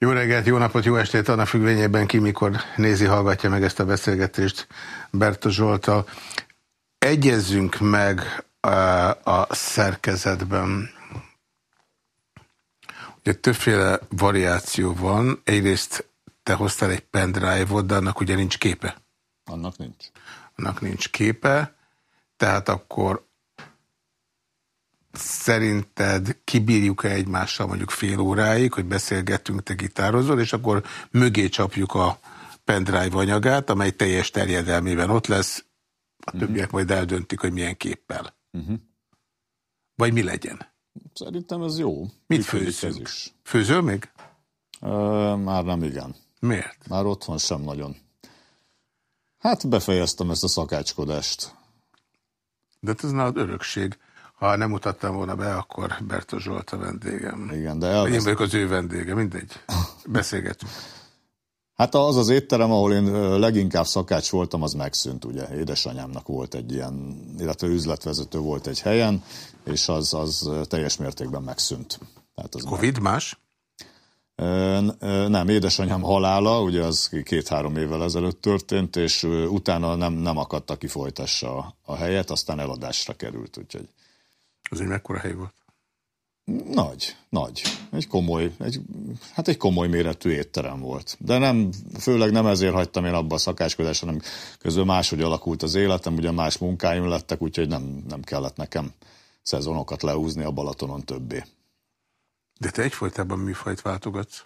Jó reggelt, jó napot, jó estét, annak függvényében ki mikor nézi, hallgatja meg ezt a beszélgetést Berta Zsoltal. Egyezzünk meg a, a szerkezetben. Ugye többféle variáció van. Egyrészt te hoztál egy pendrive-ot, de annak ugye nincs képe. Annak nincs. Annak nincs képe, tehát akkor szerinted kibírjuk-e egymással mondjuk fél óráig, hogy beszélgettünk, te gitározol, és akkor mögé csapjuk a pendrive anyagát, amely teljes terjedelmében ott lesz, a uh-huh. többiek majd eldöntik, hogy milyen képpel. Uh-huh. Vagy mi legyen? Szerintem ez jó. Mit főzünk? Főzöl még? Uh, már nem igen. Miért? Már otthon sem nagyon. Hát befejeztem ezt a szakácskodást. De ez nálad örökség. Ha nem mutattam volna be, akkor Berta Zsolt a vendégem. Igen, de elveszt... Én vagyok az ő vendége, mindegy. Beszélgetünk. Hát az az étterem, ahol én leginkább szakács voltam, az megszűnt, ugye. Édesanyámnak volt egy ilyen, illetve üzletvezető volt egy helyen, és az, az teljes mértékben megszűnt. Tehát az Covid meg... más? Nem, édesanyám halála, ugye az két-három évvel ezelőtt történt, és utána nem, nem akadta ki folytassa a, a helyet, aztán eladásra került, úgyhogy az egy mekkora hely volt? Nagy, nagy. Egy komoly, egy, hát egy komoly méretű étterem volt. De nem, főleg nem ezért hagytam én abba a szakáskodást, hanem közül máshogy alakult az életem, ugye más munkáim lettek, úgyhogy nem, nem kellett nekem szezonokat leúzni a Balatonon többé. De te egyfolytában műfajt váltogatsz?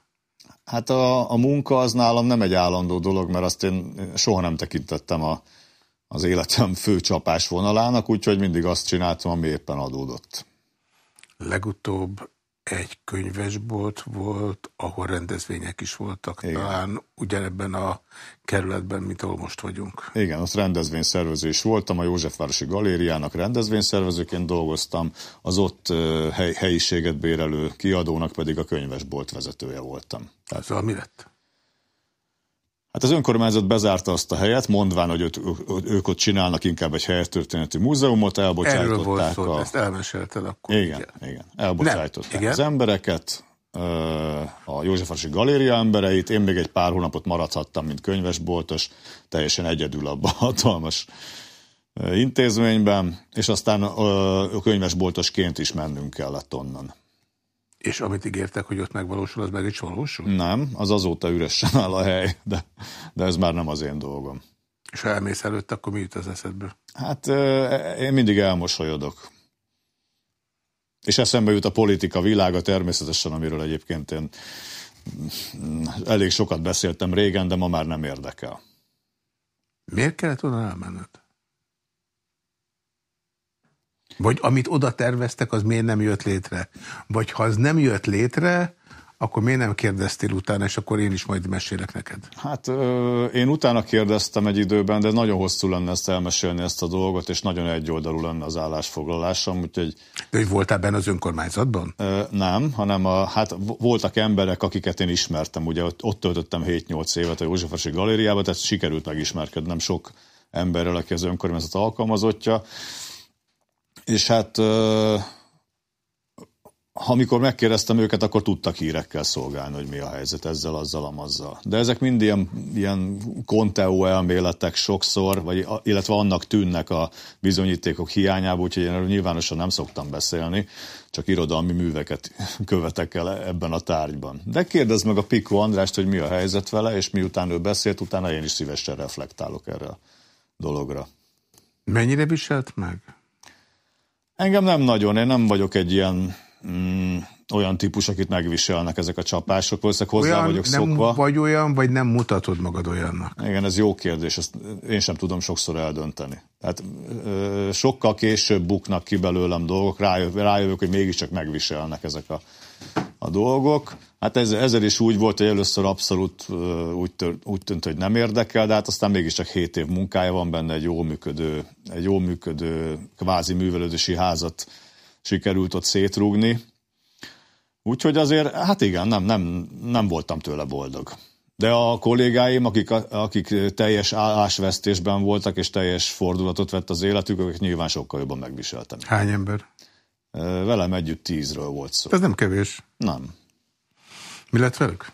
Hát a, a munka az nálam nem egy állandó dolog, mert azt én soha nem tekintettem a, az életem fő csapás vonalának, úgyhogy mindig azt csináltam, ami éppen adódott. Legutóbb egy könyvesbolt volt, ahol rendezvények is voltak, Igen. talán ugyanebben a kerületben, mint ahol most vagyunk. Igen, ott rendezvényszervező is voltam, a Józsefvárosi Galériának rendezvényszervezőként dolgoztam, az ott hely, helyiséget bérelő kiadónak pedig a könyvesbolt vezetője voltam. Tehát... Szóval mi lett? Hát az önkormányzat bezárta azt a helyet, mondván, hogy őt, ők ott csinálnak inkább egy helytörténeti múzeumot, elbocsátották. Erről volt szó, a... ezt elmesélted akkor. Igen, igen. igen. elbocsátották Nem, igen. az embereket, a Józsefvárosi Galéria embereit, én még egy pár hónapot maradhattam, mint könyvesboltos, teljesen egyedül abban a hatalmas intézményben, és aztán könyvesboltosként is mennünk kellett onnan. És amit ígértek, hogy ott megvalósul, az meg is valósul? Nem, az azóta üresen áll a hely, de, de ez már nem az én dolgom. És ha elmész előtt, akkor mi jut az eszedből? Hát én mindig elmosolyodok. És eszembe jut a politika világa természetesen, amiről egyébként én mm, elég sokat beszéltem régen, de ma már nem érdekel. Miért kellett oda elmenned? Vagy amit oda terveztek, az miért nem jött létre? Vagy ha az nem jött létre, akkor miért nem kérdeztél utána, és akkor én is majd mesélek neked? Hát ö, én utána kérdeztem egy időben, de nagyon hosszú lenne ezt elmesélni ezt a dolgot, és nagyon egyoldalú lenne az állásfoglalásom, úgyhogy... De hogy voltál benne az önkormányzatban? Ö, nem, hanem a, hát voltak emberek, akiket én ismertem, ugye ott, ott töltöttem 7-8 évet a Józsefesi Galériában, tehát sikerült megismerkednem sok emberrel, aki az önkormányzat alkalmazottja, és hát amikor megkérdeztem őket, akkor tudtak hírekkel szolgálni, hogy mi a helyzet ezzel, azzal, amazzal. De ezek mind ilyen, ilyen konteó elméletek sokszor, vagy, illetve annak tűnnek a bizonyítékok hiányából, úgyhogy én nyilvánosan nem szoktam beszélni, csak irodalmi műveket követek el ebben a tárgyban. De kérdezd meg a Piko Andrást, hogy mi a helyzet vele, és miután ő beszélt, utána én is szívesen reflektálok erre a dologra. Mennyire viselt meg? Engem nem nagyon, én nem vagyok egy ilyen mm, olyan típus, akit megviselnek ezek a csapások. Valószínűleg hozzá olyan, vagyok nem szokva. vagy olyan, vagy nem mutatod magad olyannak? Igen, ez jó kérdés, ezt én sem tudom sokszor eldönteni. Tehát ö, sokkal később buknak ki belőlem dolgok, rájövök, rájövök hogy mégiscsak megviselnek ezek a, a dolgok. Hát ez, ezzel is úgy volt, hogy először abszolút úgy, tör, úgy tűnt, hogy nem érdekel, de hát aztán mégiscsak 7 év munkája van benne, egy jól működő, egy jól működő kvázi művelődési házat sikerült ott szétrúgni. Úgyhogy azért, hát igen, nem, nem, nem voltam tőle boldog. De a kollégáim, akik, akik teljes állásvesztésben voltak, és teljes fordulatot vett az életük, ők nyilván sokkal jobban megviseltem. Hány ember? Velem együtt tízről volt szó. Ez nem kevés. Nem. Mi lett velük?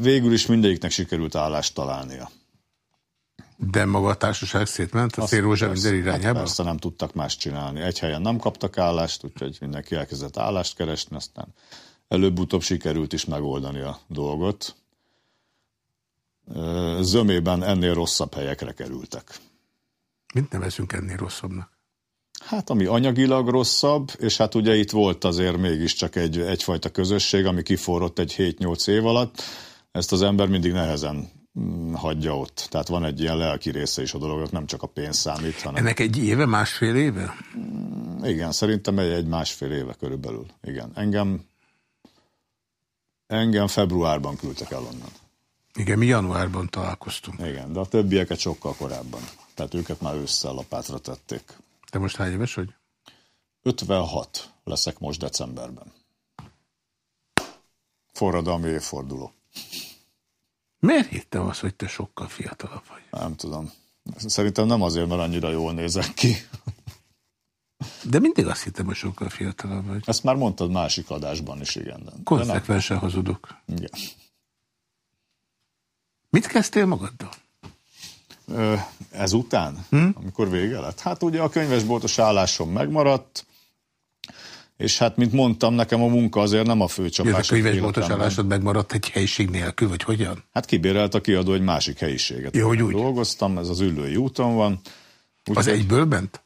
Végül is mindegyiknek sikerült állást találnia. De maga a társaság szétment a Szélrózsa minden irányába? Hát persze nem tudtak más csinálni. Egy helyen nem kaptak állást, úgyhogy mindenki elkezdett állást keresni, aztán előbb-utóbb sikerült is megoldani a dolgot. Zömében ennél rosszabb helyekre kerültek. Mit nevezünk ennél rosszabbnak? Hát ami anyagilag rosszabb, és hát ugye itt volt azért mégiscsak egy, egyfajta közösség, ami kiforrott egy 7-8 év alatt, ezt az ember mindig nehezen mm, hagyja ott. Tehát van egy ilyen lelki része is a dolognak, nem csak a pénz számít, hanem... Ennek egy éve, másfél éve? Mm, igen, szerintem egy, egy másfél éve körülbelül. Igen, engem engem februárban küldtek el onnan. Igen, mi januárban találkoztunk. Igen, de a többieket sokkal korábban. Tehát őket már ősszel lapátra tették. Te most hány éves vagy? 56 leszek most decemberben. Forradalmi évforduló. Miért hittem azt, hogy te sokkal fiatalabb vagy? Nem tudom. Szerintem nem azért, mert annyira jól nézek ki. De mindig azt hittem, hogy sokkal fiatalabb vagy. Ezt már mondtad másik adásban is, igen. Konzekvensen hazudok. Igen. Mit kezdtél magaddal? Ezután, hm? amikor vége lett? Hát ugye a könyvesboltos állásom megmaradt, és hát, mint mondtam, nekem a munka azért nem a fő csapás. a könyvesboltos állásod megmaradt egy helyiség nélkül, vagy hogyan? Hát kibérelt a kiadó egy másik helyiséget. Jó, hogy úgy. Dolgoztam, ez az Üllői úton van. Úgy az egyből bent?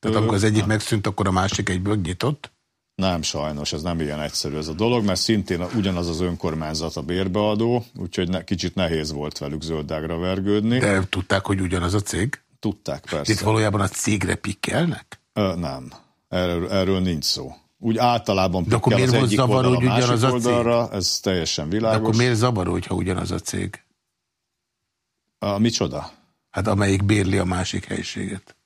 Tehát amikor az egyik megszűnt, akkor a másik egyből nyitott? Nem, sajnos, ez nem ilyen egyszerű ez a dolog, mert szintén ugyanaz az önkormányzat a bérbeadó, úgyhogy ne, kicsit nehéz volt velük zöldágra vergődni. De tudták, hogy ugyanaz a cég? Tudták, persze. Itt valójában a cégre pikkelnek? Ö, nem, erről, erről nincs szó. Úgy általában De akkor miért az egyik zavaró, hogy ugyanaz a oldalra, cég? ez teljesen világos. De akkor miért zavaró, hogyha ugyanaz a cég? A, micsoda? Hát amelyik bérli a másik helyiséget.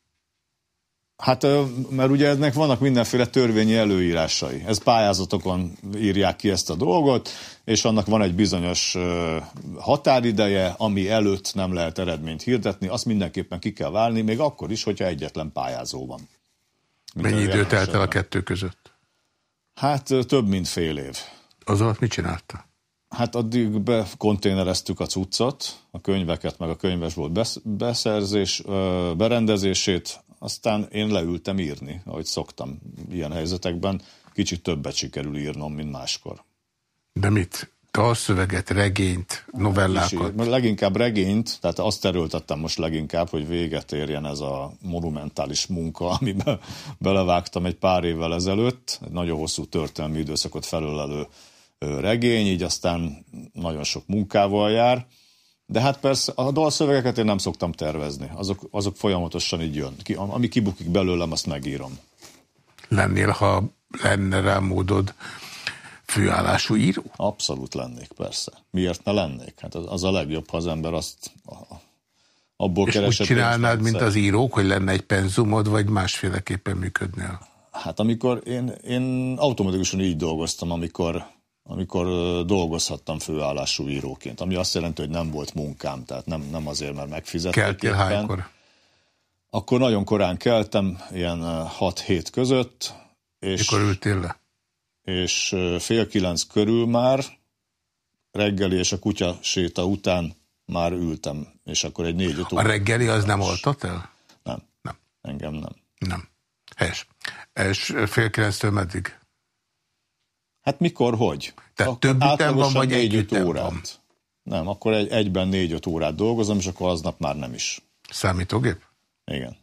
Hát, mert ugye ennek vannak mindenféle törvényi előírásai. Ez pályázatokon írják ki ezt a dolgot, és annak van egy bizonyos határideje, ami előtt nem lehet eredményt hirdetni, azt mindenképpen ki kell válni, még akkor is, hogyha egyetlen pályázó van. Mennyi idő telt el a kettő között? Hát több mint fél év. Az alatt mit csinálta? Hát addig bekonténereztük a cuccot, a könyveket, meg a könyves volt beszerzés, berendezését, aztán én leültem írni, ahogy szoktam ilyen helyzetekben. Kicsit többet sikerül írnom, mint máskor. De mit? Dalszöveget, regényt, novellákat? Kicsi, leginkább regényt, tehát azt erőltettem most leginkább, hogy véget érjen ez a monumentális munka, amiben belevágtam egy pár évvel ezelőtt, egy nagyon hosszú történelmi időszakot felölelő regény, így aztán nagyon sok munkával jár. De hát persze a dalszövegeket én nem szoktam tervezni, azok, azok folyamatosan így jön. Ki, ami kibukik belőlem, azt megírom. Lennél, ha lenne rá módod főállású író? Abszolút lennék, persze. Miért ne lennék? Hát az, az a legjobb, ha az ember azt abból És úgy csinálnád, mint az írók, hogy lenne egy penzumod, vagy másféleképpen működnél? Hát amikor én, én automatikusan így dolgoztam, amikor amikor dolgozhattam főállású íróként, ami azt jelenti, hogy nem volt munkám, tehát nem, nem azért, mert megfizettek. Keltél hánykor? Akkor nagyon korán keltem, ilyen 6-7 között. És, Mikor ültél le? És fél kilenc körül már, reggeli és a kutya séta után már ültem, és akkor egy négy A reggeli az nem oltat el? Nem. Nem. Engem nem. Nem. Helyes. És fél kilenctől meddig? Hát mikor, hogy? Tehát több ütem van, vagy egy órát? Van? Nem, akkor egy, egyben négy-öt órát dolgozom, és akkor aznap már nem is. Számítógép? Igen.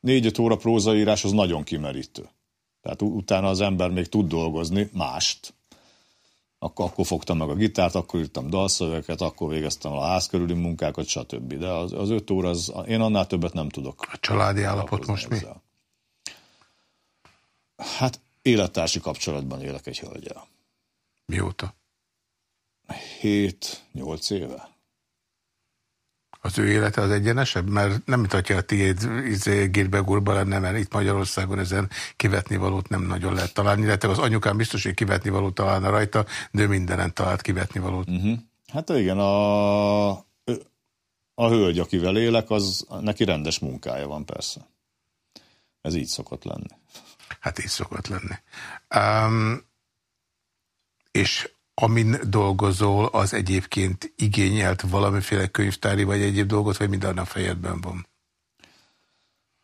Négy-öt óra prózaírás az nagyon kimerítő. Tehát utána az ember még tud dolgozni mást. Akkor, akkor fogtam meg a gitárt, akkor írtam dalszövegeket, akkor végeztem a ház körüli munkákat, stb. De az, az öt óra, az, én annál többet nem tudok. A családi állapot most ezzel. mi? Hát élettársi kapcsolatban élek egy hölgyel. Mióta? 7-8 éve. Az ő élete az egyenesebb? Mert nem mutatja a tiéd izé, Gilbegurba lenne, mert itt Magyarországon ezen kivetni valót nem nagyon lehet találni. Illetve az anyukám biztos, hogy kivetni valót találna rajta, de ő mindenen talált kivetni valót. Uh mhm. -huh. Hát igen, a, a hölgy, akivel élek, az neki rendes munkája van persze. Ez így szokott lenni. Hát így szokott lenni. Um, És amin dolgozol, az egyébként igényelt valamiféle könyvtári vagy egyéb dolgot, vagy minden a fejedben van?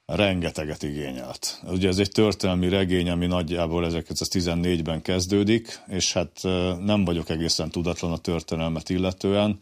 rengeteget igényelt. Ugye ez egy történelmi regény, ami nagyjából 1914-ben kezdődik, és hát nem vagyok egészen tudatlan a történelmet illetően,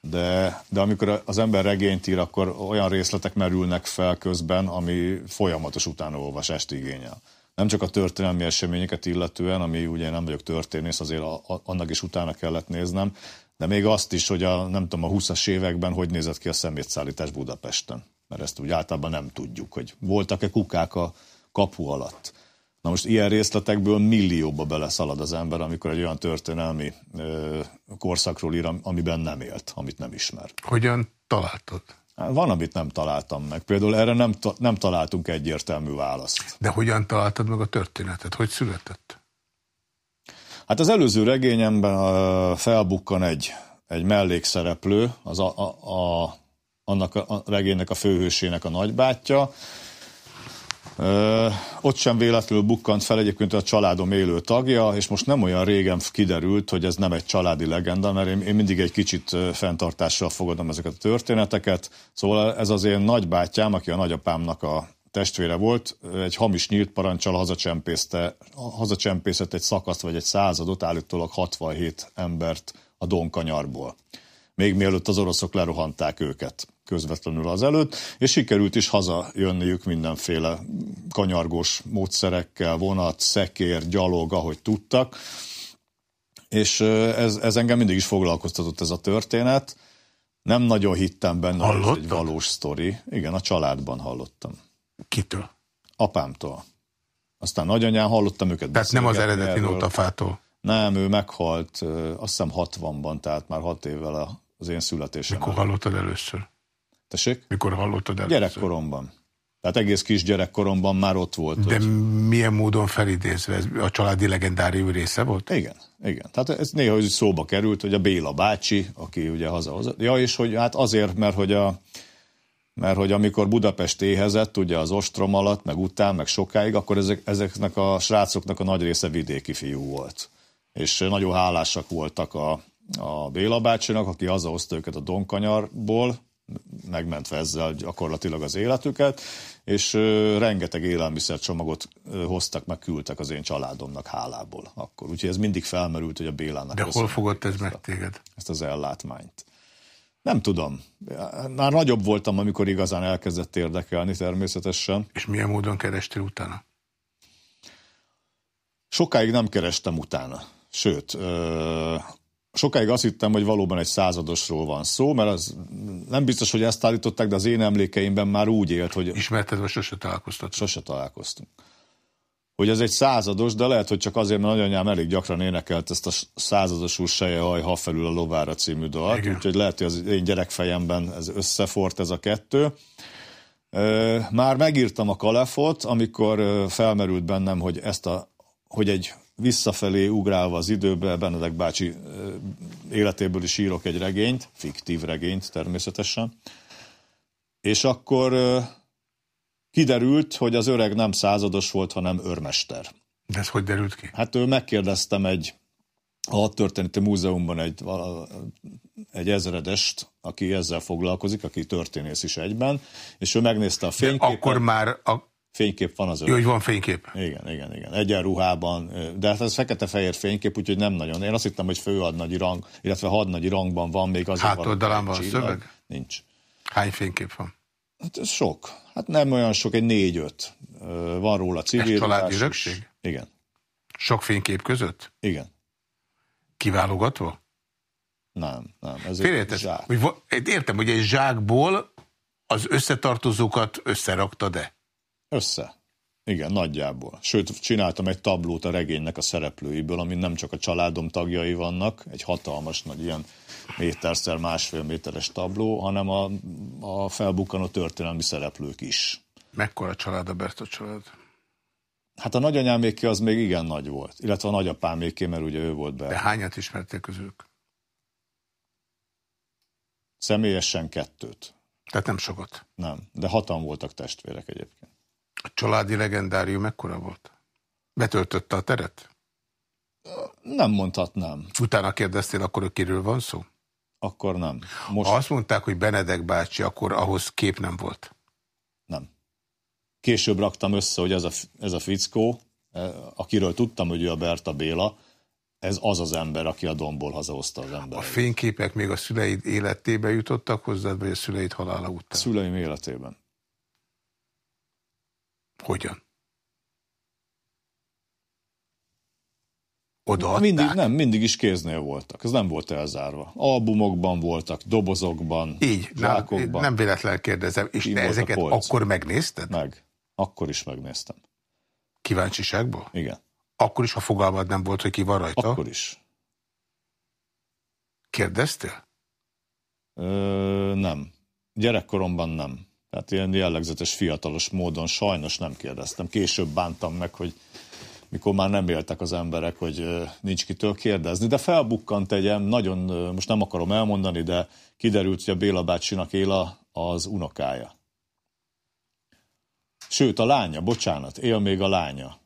de, de amikor az ember regényt ír, akkor olyan részletek merülnek fel közben, ami folyamatos utánolvasást igényel. Nem csak a történelmi eseményeket illetően, ami ugye nem vagyok történész, azért a, a, annak is utána kellett néznem, de még azt is, hogy a, nem tudom, a 20-as években hogy nézett ki a szemétszállítás Budapesten mert ezt úgy általában nem tudjuk, hogy voltak-e kukák a kapu alatt. Na most ilyen részletekből millióba beleszalad az ember, amikor egy olyan történelmi ö, korszakról ír, amiben nem élt, amit nem ismer. Hogyan találtad? Van, amit nem találtam meg. Például erre nem, ta, nem találtunk egyértelmű választ. De hogyan találtad meg a történetet? Hogy született? Hát az előző regényemben felbukkan egy, egy mellékszereplő, az a, a, a annak a regénynek a főhősének a nagybátyja. Ott sem véletlenül bukkant fel egyébként a családom élő tagja, és most nem olyan régen kiderült, hogy ez nem egy családi legenda, mert én, én mindig egy kicsit fenntartással fogadom ezeket a történeteket. Szóval ez az én nagybátyám, aki a nagyapámnak a testvére volt, egy hamis nyílt parancsal hazacsempészte, hazacsempészett egy szakaszt vagy egy századot, állítólag 67 embert a Donkanyarból. Még mielőtt az oroszok lerohanták őket közvetlenül azelőtt, és sikerült is hazajönniük mindenféle kanyargós módszerekkel, vonat, szekér, gyalog, ahogy tudtak. És ez, ez engem mindig is foglalkoztatott ez a történet. Nem nagyon hittem benne, hogy ez egy valós sztori. Igen, a családban hallottam. Kitől? Apámtól. Aztán nagyanyán hallottam őket Tehát nem az eredeti notafától? Nem, ő meghalt, azt hiszem 60-ban, tehát már 6 évvel az én születésem. Mikor hallottad először? Tessék? Mikor hallottad először? Gyerekkoromban. Tehát egész kis gyerekkoromban már ott volt. De hogy... milyen módon felidézve? Ez a családi legendárium része volt? Igen, igen. Tehát ez néha hogy szóba került, hogy a Béla bácsi, aki ugye hazahozott. Ja, és hogy hát azért, mert hogy a mert hogy amikor Budapest éhezett, ugye az ostrom alatt, meg után, meg sokáig, akkor ezek, ezeknek a srácoknak a nagy része vidéki fiú volt. És nagyon hálásak voltak a, a Béla bácsinak, aki hazahozta őket a Donkanyarból, megmentve ezzel gyakorlatilag az életüket, és rengeteg élelmiszercsomagot hoztak, meg küldtek az én családomnak hálából akkor. Úgyhogy ez mindig felmerült, hogy a Bélának... De hol fogott ez meg téged? Ezt az ellátmányt. Nem tudom. Már nagyobb voltam, amikor igazán elkezdett érdekelni természetesen. És milyen módon kerestél utána? Sokáig nem kerestem utána. Sőt, sokáig azt hittem, hogy valóban egy századosról van szó, mert az nem biztos, hogy ezt állították, de az én emlékeimben már úgy élt, hogy... Ismerted, vagy sose találkoztat? Sose találkoztunk. Hogy ez egy százados, de lehet, hogy csak azért, mert nagyanyám elég gyakran énekelt ezt a százados úr seje haj, ha felül a lovára című dalt, úgyhogy lehet, hogy az én gyerekfejemben ez összefort ez a kettő. Már megírtam a kalefot, amikor felmerült bennem, hogy ezt a, hogy egy visszafelé ugrálva az időbe, Benedek bácsi életéből is írok egy regényt, fiktív regényt természetesen, és akkor kiderült, hogy az öreg nem százados volt, hanem örmester. De ez hogy derült ki? Hát ő megkérdeztem egy a hadtörténeti múzeumban egy, egy ezredest, aki ezzel foglalkozik, aki történész is egyben, és ő megnézte a fényképet. De akkor már a Fénykép van az Jó, hogy van fénykép. Igen, igen, igen. Egyenruhában, de hát ez fekete-fehér fénykép, úgyhogy nem nagyon. Én azt hittem, hogy főadnagyi rang, illetve hadnagyi rangban van még az. Hátoldalán van a szöveg? Nincs. Hány fénykép van? Hát ez sok. Hát nem olyan sok, egy négy-öt. Van róla civil. Ez családi örökség? Igen. Sok fénykép között? Igen. Kiválogatva? Nem, nem. Ez egy zsák. Hogy, értem, hogy egy zsákból az összetartozókat összerakta, de? Össze. Igen, nagyjából. Sőt, csináltam egy tablót a regénynek a szereplőiből, amin nem csak a családom tagjai vannak, egy hatalmas nagy ilyen méterszer másfél méteres tabló, hanem a, a felbukkanó történelmi szereplők is. Mekkora család a Bertot család? Hát a nagyanyáméké az még igen nagy volt, illetve a nagyapáméké, mert ugye ő volt be. De hányat ismerték közülük? Személyesen kettőt. Tehát nem sokat? Nem, de hatan voltak testvérek egyébként. A családi legendárium mekkora volt? Betöltötte a teret? Nem mondhatnám. Utána kérdeztél, akkor kiről van szó? Akkor nem. Most... Ha azt mondták, hogy Benedek bácsi, akkor ahhoz kép nem volt? Nem. Később raktam össze, hogy ez a, ez a fickó, eh, akiről tudtam, hogy ő a Berta Béla, ez az az ember, aki a domból hazahozta az ember. A fényképek még a szüleid életébe jutottak hozzád, vagy a szüleid halála után? A szüleim életében. Hogyan? Odaadták? Mindig, nem, mindig is kéznél voltak. Ez nem volt elzárva. Albumokban voltak, dobozokban, Így, zsákokban. Nem, nem véletlen kérdezem. És te ezeket akkor megnézted? Meg. Akkor is megnéztem. Kíváncsiságból? Igen. Akkor is, ha fogalmad nem volt, hogy ki van rajta? Akkor is. Kérdeztél? Ö, nem. Gyerekkoromban nem. Tehát ilyen jellegzetes, fiatalos módon sajnos nem kérdeztem. Később bántam meg, hogy mikor már nem éltek az emberek, hogy nincs kitől kérdezni. De felbukkant egyem, nagyon, most nem akarom elmondani, de kiderült, hogy a Béla bácsinak él az unokája. Sőt, a lánya, bocsánat, él még a lánya.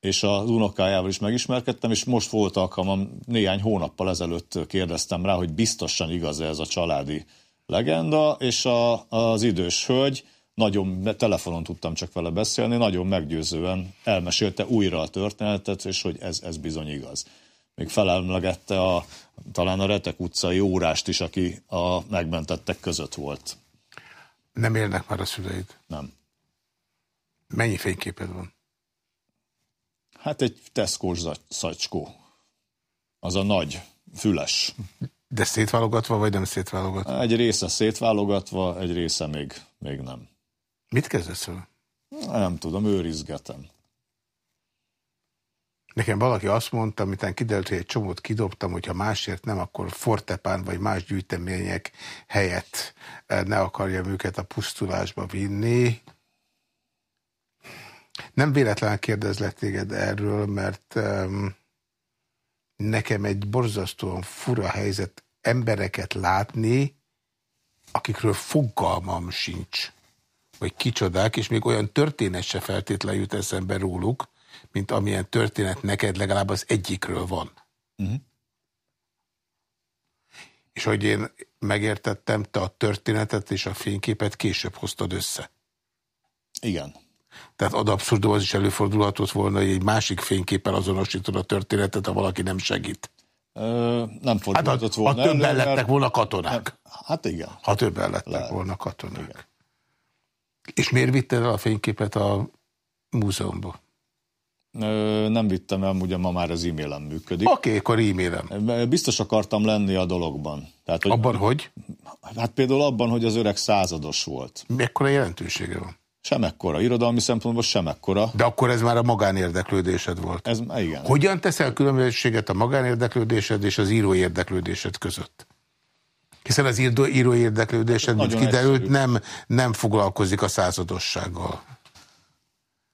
És az unokájával is megismerkedtem, és most volt alkalmam, néhány hónappal ezelőtt kérdeztem rá, hogy biztosan igaz -e ez a családi legenda, és a, az idős hölgy, nagyon, telefonon tudtam csak vele beszélni, nagyon meggyőzően elmesélte újra a történetet, és hogy ez, ez bizony igaz. Még felemlegette a, talán a Retek utcai órást is, aki a megmentettek között volt. Nem élnek már a szüleid? Nem. Mennyi fényképed van? Hát egy tesco szacskó. Az a nagy, füles. De szétválogatva, vagy nem szétválogatva? Egy része szétválogatva, egy része még, még nem. Mit kezdesz vele? Nem tudom, őrizgetem. Nekem valaki azt mondta, amitán kiderült, hogy egy csomót kidobtam, hogyha másért nem, akkor fortepán vagy más gyűjtemények helyett eh, ne akarjam őket a pusztulásba vinni. Nem véletlenül kérdezlek téged erről, mert um, nekem egy borzasztóan fura helyzet embereket látni, akikről fogalmam sincs vagy kicsodák, és még olyan történet se feltétlenül jut eszembe róluk, mint amilyen történet neked legalább az egyikről van. Uh mhm. -huh. És hogy én megértettem, te a történetet és a fényképet később hoztad össze. Igen. Tehát ad abszurdum az is előfordulhatott volna, hogy egy másik fényképpel azonosítod a történetet, ha valaki nem segít. Ö, nem fordulhatott hát a, volna. Ha többen lettek volna katonák. Nem, hát igen. Ha többen lettek Lehet. volna katonák. Igen. És miért vitted el a fényképet a múzeumba? Nem vittem el, ugye ma már az e-mailem működik. Oké, okay, akkor e-mailem. Biztos akartam lenni a dologban. Tehát, hogy, abban hogy? Hát például abban, hogy az öreg százados volt. Mekkora jelentősége van? Semekkora. Irodalmi szempontból semekkora. De akkor ez már a magánérdeklődésed volt. Ez, igen. Hogyan teszel különbséget a magánérdeklődésed és az író érdeklődésed között? Hiszen az író, író érdeklődésed, mint kiderült, nem, nem foglalkozik a századossággal.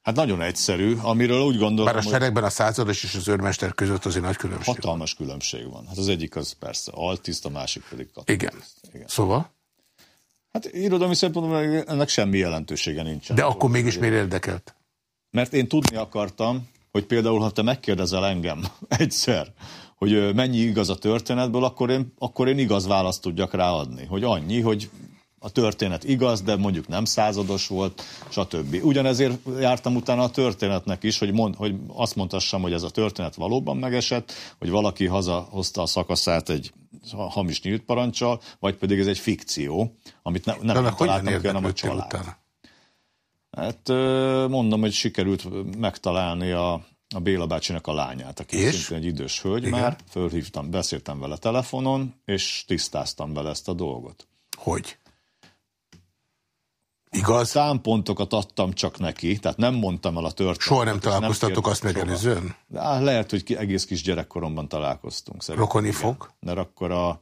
Hát nagyon egyszerű, amiről úgy gondolom, Bár a seregben a százados és az őrmester között azért nagy különbség Hatalmas van. különbség van. Hát az egyik az persze altiszt, a másik pedig Igen. Igen. Szóval? Hát irodalmi szempontból ennek semmi jelentősége nincsen. De akkor mégis miért érdekelt? Mert én tudni akartam, hogy például, ha te megkérdezel engem egyszer, hogy mennyi igaz a történetből, akkor én, akkor én igaz választ tudjak ráadni. Hogy annyi, hogy a történet igaz, de mondjuk nem százados volt, stb. Ugyanezért jártam utána a történetnek is, hogy, mond, hogy azt mondhassam, hogy ez a történet valóban megesett, hogy valaki hazahozta a szakaszát egy hamis nyílt parancsal, vagy pedig ez egy fikció, amit ne, nem találtam ki, a család. Utána? Hát mondom, hogy sikerült megtalálni a, a Béla bácsinak a lányát, aki és? egy idős hölgy Igen. már, fölhívtam, beszéltem vele telefonon, és tisztáztam vele ezt a dolgot. Hogy? Igaz? Számpontokat adtam csak neki, tehát nem mondtam el a történetet. Soha nem találkoztatok azt megelőzően? Lehet, hogy egész kis gyerekkoromban találkoztunk. Szerintem. Rokoni fog? Mert akkor a,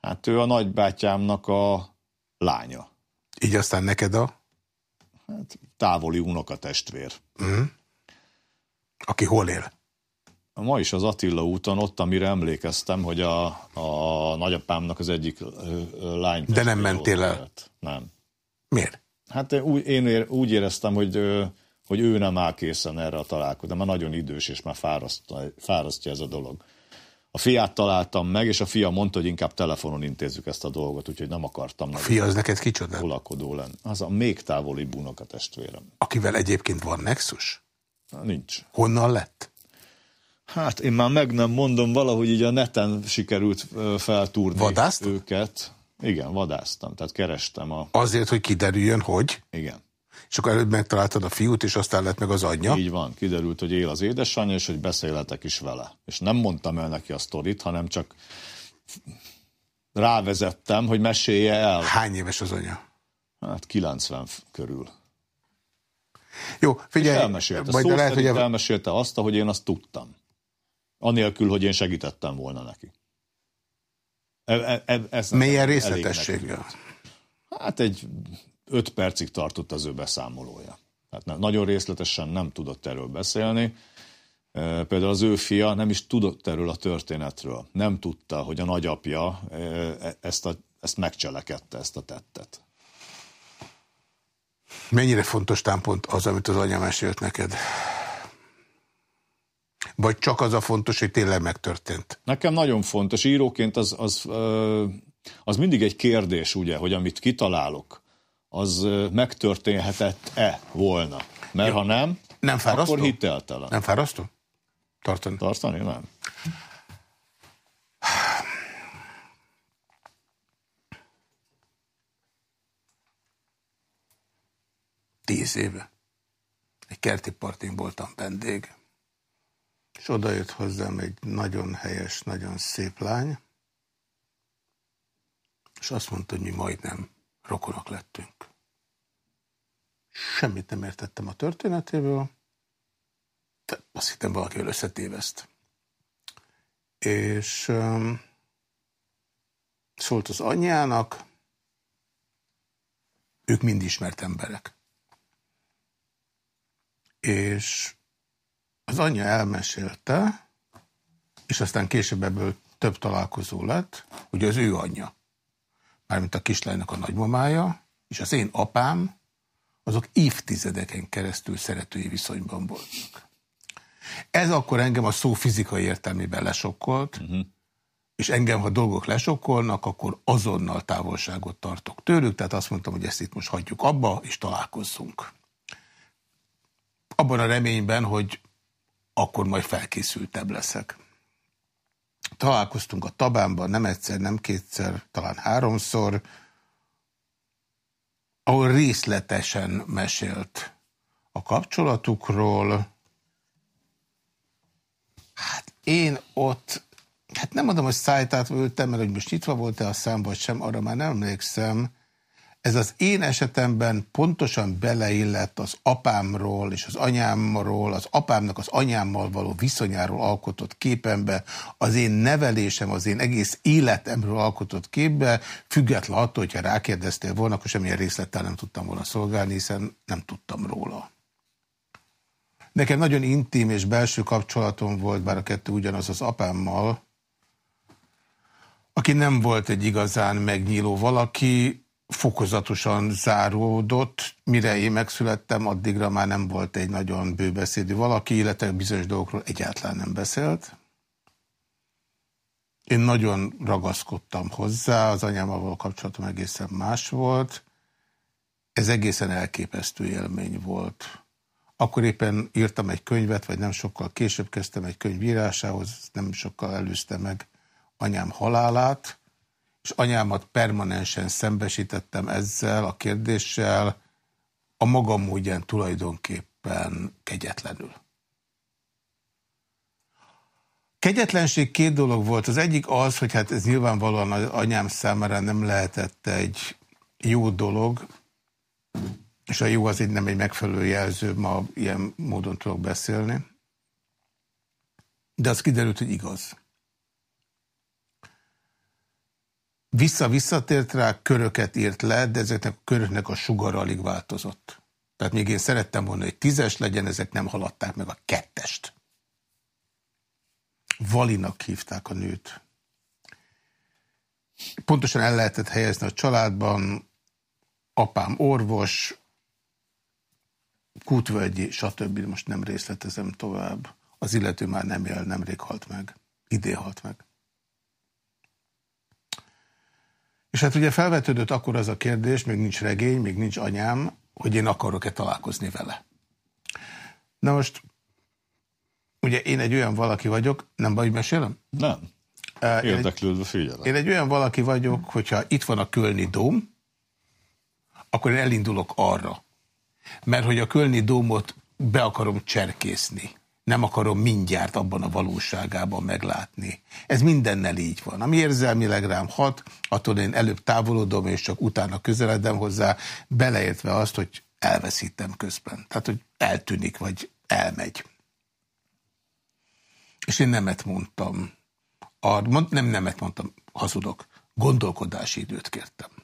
hát ő a nagybátyámnak a lánya. Így aztán neked a? Hát távoli unokatestvér. Mm. Aki hol él? Ma is az Attila úton, ott, amire emlékeztem, hogy a, a nagyapámnak az egyik lány. De nem mentél el? Nem. Miért? Hát úgy, én úgy éreztem, hogy, hogy ő nem áll készen erre a találkozóra, mert nagyon idős, és már fárasztja, fárasztja ez a dolog. A fiát találtam meg, és a fia mondta, hogy inkább telefonon intézzük ezt a dolgot, úgyhogy nem akartam. A fia az neked kicsoda? Holakodó lenni. Az a még távoli a testvérem. Akivel egyébként van nexus? Nincs. Honnan lett? Hát én már meg nem mondom, valahogy így a neten sikerült feltúrni Vadászt? őket. Igen, vadáztam, tehát kerestem a... Azért, hogy kiderüljön, hogy? Igen. És akkor előbb megtaláltad a fiút, és aztán lett meg az anyja? Így van, kiderült, hogy él az édesanyja, és hogy beszélhetek is vele. És nem mondtam el neki a sztorit, hanem csak rávezettem, hogy mesélje el. Hány éves az anya? Hát 90 körül. Jó, figyelj, és elmesélte. Majd Szó lehet, hogy elmesélte azt, hogy én azt tudtam. Anélkül, hogy én segítettem volna neki. E, e, e, Milyen részletességgel? Hát egy öt percig tartott az ő beszámolója. Hát nem, nagyon részletesen nem tudott erről beszélni. E, például az ő fia nem is tudott erről a történetről. Nem tudta, hogy a nagyapja e, ezt, a, ezt megcselekedte, ezt a tettet. Mennyire fontos támpont az, amit az anya mesélt neked? Vagy csak az a fontos, hogy tényleg megtörtént? Nekem nagyon fontos. Íróként az, az, az mindig egy kérdés, ugye, hogy amit kitalálok, az megtörténhetett-e volna. Mert Jó. ha nem, nem fárasztó? akkor hiteltelen. Nem fárasztó? Tartani? Tartani, nem. Tíz éve. Egy kerti partin voltam vendég, és oda jött hozzám egy nagyon helyes, nagyon szép lány, és azt mondta, hogy mi majdnem rokonok lettünk. Semmit nem értettem a történetéből, de azt hittem valakivel összetéveszt. És um, szólt az anyjának, ők mind ismert emberek. És az anyja elmesélte, és aztán később ebből több találkozó lett, hogy az ő anyja mármint a kislánynak a nagymamája, és az én apám, azok évtizedeken keresztül szeretői viszonyban voltak. Ez akkor engem a szó fizikai értelmében lesokkolt, uh mhm. -huh. és engem, ha dolgok lesokkolnak, akkor azonnal távolságot tartok tőlük, tehát azt mondtam, hogy ezt itt most hagyjuk abba, és találkozzunk. Abban a reményben, hogy akkor majd felkészültebb leszek találkoztunk a Tabánban nem egyszer, nem kétszer, talán háromszor, ahol részletesen mesélt a kapcsolatukról. Hát én ott, hát nem mondom, hogy szájtát ültem, mert hogy most nyitva volt-e a szám, vagy sem, arra már nem emlékszem, ez az én esetemben pontosan beleillett az apámról és az anyámról, az apámnak az anyámmal való viszonyáról alkotott képembe, az én nevelésem, az én egész életemről alkotott képbe, független attól, hogyha rákérdeztél volna, akkor semmilyen részlettel nem tudtam volna szolgálni, hiszen nem tudtam róla. Nekem nagyon intim és belső kapcsolatom volt, bár a kettő ugyanaz az apámmal, aki nem volt egy igazán megnyíló valaki, fokozatosan záródott, mire én megszülettem, addigra már nem volt egy nagyon bőbeszédű valaki, illetve bizonyos dolgokról egyáltalán nem beszélt. Én nagyon ragaszkodtam hozzá, az anyámmal való kapcsolatom egészen más volt. Ez egészen elképesztő élmény volt. Akkor éppen írtam egy könyvet, vagy nem sokkal később kezdtem egy könyv írásához, nem sokkal előzte meg anyám halálát, és anyámat permanensen szembesítettem ezzel a kérdéssel, a magam módján tulajdonképpen kegyetlenül. Kegyetlenség két dolog volt. Az egyik az, hogy hát ez nyilvánvalóan az anyám számára nem lehetett egy jó dolog, és a jó az így nem egy megfelelő jelző, ma ilyen módon tudok beszélni. De az kiderült, hogy igaz. Vissza-visszatért rá, köröket írt le, de ezeknek a köröknek a sugar alig változott. Tehát még én szerettem volna, hogy tízes legyen, ezek nem haladták meg a kettest. Valinak hívták a nőt. Pontosan el lehetett helyezni a családban, apám orvos, Kútvölgyi, stb. most nem részletezem tovább. Az illető már nem él, nemrég halt meg. Idén halt meg. És hát ugye felvetődött akkor az a kérdés, még nincs regény, még nincs anyám, hogy én akarok-e találkozni vele. Na most, ugye én egy olyan valaki vagyok, nem baj, hogy mesélem? Nem. Érdeklődve figyelem. Én egy olyan valaki vagyok, hogyha itt van a Kölni Dóm, akkor én elindulok arra. Mert hogy a Kölni Dómot be akarom cserkészni. Nem akarom mindjárt abban a valóságában meglátni. Ez mindennel így van. Ami érzelmileg rám hat, attól én előbb távolodom, és csak utána közeledem hozzá, beleértve azt, hogy elveszítem közben. Tehát, hogy eltűnik, vagy elmegy. És én nemet mondtam. A, nem nemet mondtam, hazudok. Gondolkodási időt kértem.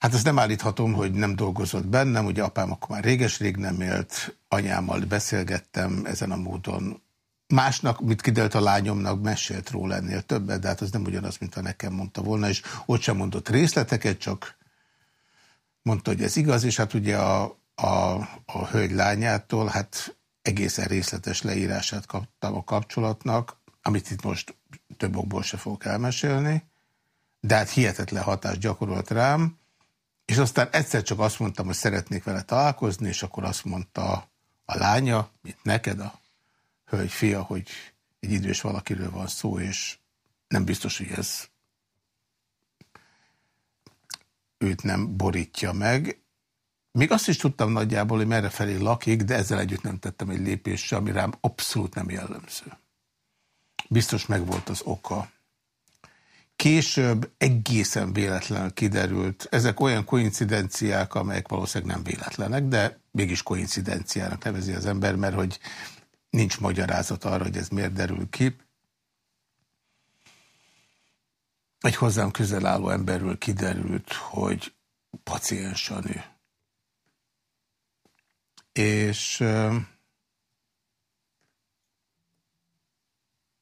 Hát ezt nem állíthatom, hogy nem dolgozott bennem, ugye apám akkor már réges-rég nem élt, anyámmal beszélgettem ezen a módon. Másnak, mit kidelt a lányomnak, mesélt róla ennél többet, de hát az nem ugyanaz, mint ha nekem mondta volna, és ott sem mondott részleteket, csak mondta, hogy ez igaz, és hát ugye a, a, a hölgy lányától, hát egészen részletes leírását kaptam a kapcsolatnak, amit itt most több okból se fogok elmesélni, de hát hihetetlen hatást gyakorolt rám, és aztán egyszer csak azt mondtam, hogy szeretnék vele találkozni, és akkor azt mondta a lánya, mint neked a hölgy fia, hogy egy idős valakiről van szó, és nem biztos, hogy ez őt nem borítja meg. Még azt is tudtam nagyjából, hogy merre felé lakik, de ezzel együtt nem tettem egy lépésre, ami rám abszolút nem jellemző. Biztos megvolt az oka. Később egészen véletlenül kiderült, ezek olyan koincidenciák, amelyek valószínűleg nem véletlenek, de mégis koincidenciának nevezi az ember, mert hogy nincs magyarázat arra, hogy ez miért derül ki. Egy hozzám közel álló emberről kiderült, hogy paciens a nő. És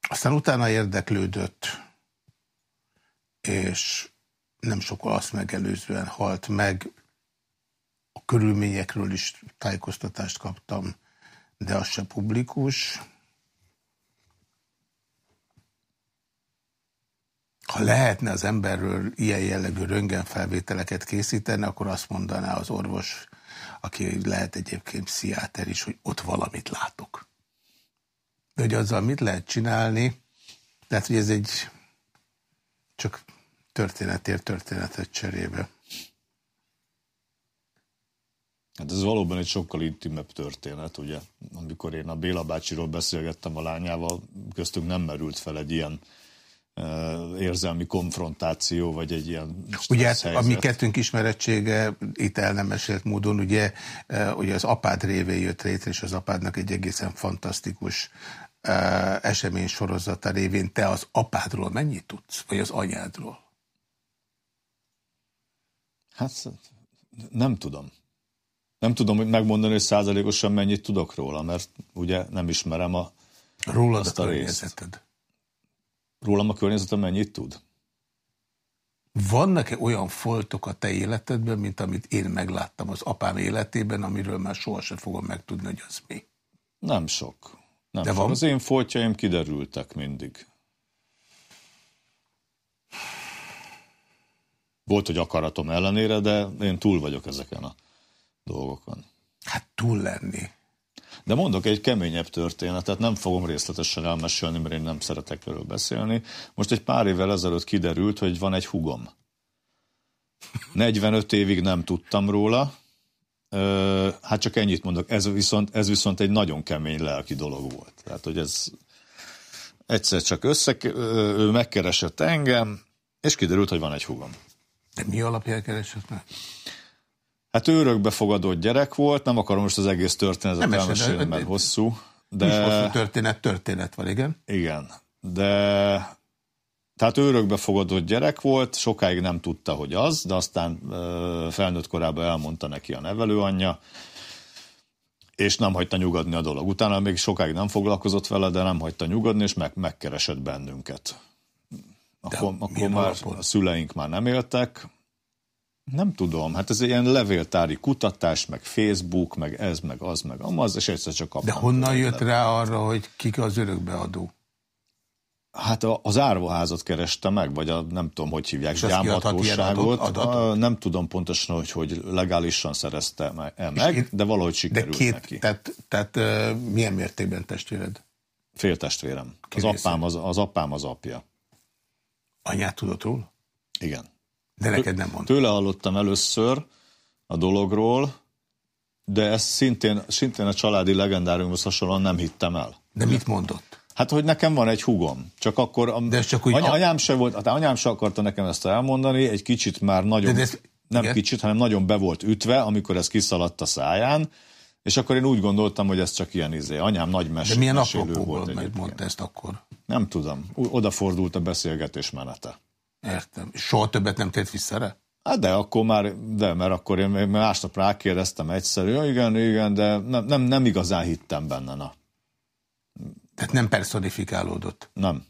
aztán utána érdeklődött, és nem sokkal azt megelőzően halt meg. A körülményekről is tájékoztatást kaptam, de az se publikus. Ha lehetne az emberről ilyen jellegű röntgenfelvételeket készíteni, akkor azt mondaná az orvos, aki lehet egyébként pszichiáter is, hogy ott valamit látok. De hogy azzal mit lehet csinálni, tehát hogy ez egy csak történetért történetet cserébe. Hát ez valóban egy sokkal intimebb történet, ugye. Amikor én a Béla bácsiról beszélgettem a lányával, köztünk nem merült fel egy ilyen érzelmi konfrontáció, vagy egy ilyen Ugye hát, a mi kettőnk ismerettsége itt el nem mesélt módon, ugye, ugye az apád révén jött létre, és az apádnak egy egészen fantasztikus esemény sorozata révén te az apádról mennyit tudsz? Vagy az anyádról? Hát nem tudom. Nem tudom hogy megmondani, hogy százalékosan mennyit tudok róla, mert ugye nem ismerem a, Rólad azt a, a környezeted. Rólam a környezetem mennyit tud? Vannak-e olyan foltok a te életedben, mint amit én megláttam az apám életében, amiről már sohasem fogom megtudni, hogy az mi? Nem sok. Nem De sok. Van? Az én foltjaim kiderültek mindig. Volt, hogy akaratom ellenére, de én túl vagyok ezeken a dolgokon. Hát túl lenni. De mondok egy keményebb történetet, nem fogom részletesen elmesélni, mert én nem szeretek erről beszélni. Most egy pár évvel ezelőtt kiderült, hogy van egy hugom. 45 évig nem tudtam róla, hát csak ennyit mondok, ez viszont, ez viszont egy nagyon kemény lelki dolog volt. Tehát, hogy ez egyszer csak össze, ő megkeresett engem, és kiderült, hogy van egy hugom. De mi alapján keresett meg? Hát ő örökbefogadott gyerek volt, nem akarom most az egész történetet nem elmesélni, mert hosszú. De... Nincs hosszú történet, történet van, igen? Igen, de tehát ő örökbefogadott gyerek volt, sokáig nem tudta, hogy az, de aztán felnőtt korában elmondta neki a nevelőanyja, és nem hagyta nyugodni a dolog. Utána még sokáig nem foglalkozott vele, de nem hagyta nyugodni, és meg, megkeresett bennünket. Akkor, akkor már alapon? a szüleink már nem éltek, Nem tudom, hát ez egy ilyen levéltári kutatás, meg Facebook, meg ez, meg az, meg amaz, és egyszer csak kaptam. De honnan jött rá arra, hogy kik az örökbeadó? Hát az árvaházat kereste meg, vagy a, nem tudom, hogy hívják, és gyámhatóságot. Nem tudom pontosan, hogy, hogy legálisan szerezte -e meg, én, de valahogy sikerült de két, neki. Tehát, tehát uh, milyen mértékben testvéred? Féltestvérem. Az apám az, az apám az apja. Anyát tudod róla? Igen. De neked nem mondta. Tőle hallottam először a dologról, de ezt szintén, szintén a családi legendáriumhoz hasonlóan nem hittem el. De mit mondott? Hát, hogy nekem van egy hugom. Csak akkor a, de csak úgy anya, anyám se volt, hát anyám se akarta nekem ezt elmondani, egy kicsit már nagyon, de ez, nem igen? kicsit, hanem nagyon be volt ütve, amikor ez kiszaladt a száján, és akkor én úgy gondoltam, hogy ez csak ilyen izé. Anyám nagy mesélő De milyen apropóból mondta ezt akkor? Nem tudom. Odafordult a beszélgetés menete. Értem. Soha többet nem tért vissza rá? Hát de akkor már, de mert akkor én másnap rákérdeztem egyszer, ja igen, igen, de nem, nem, nem igazán hittem benne, na. Tehát nem personifikálódott? Nem.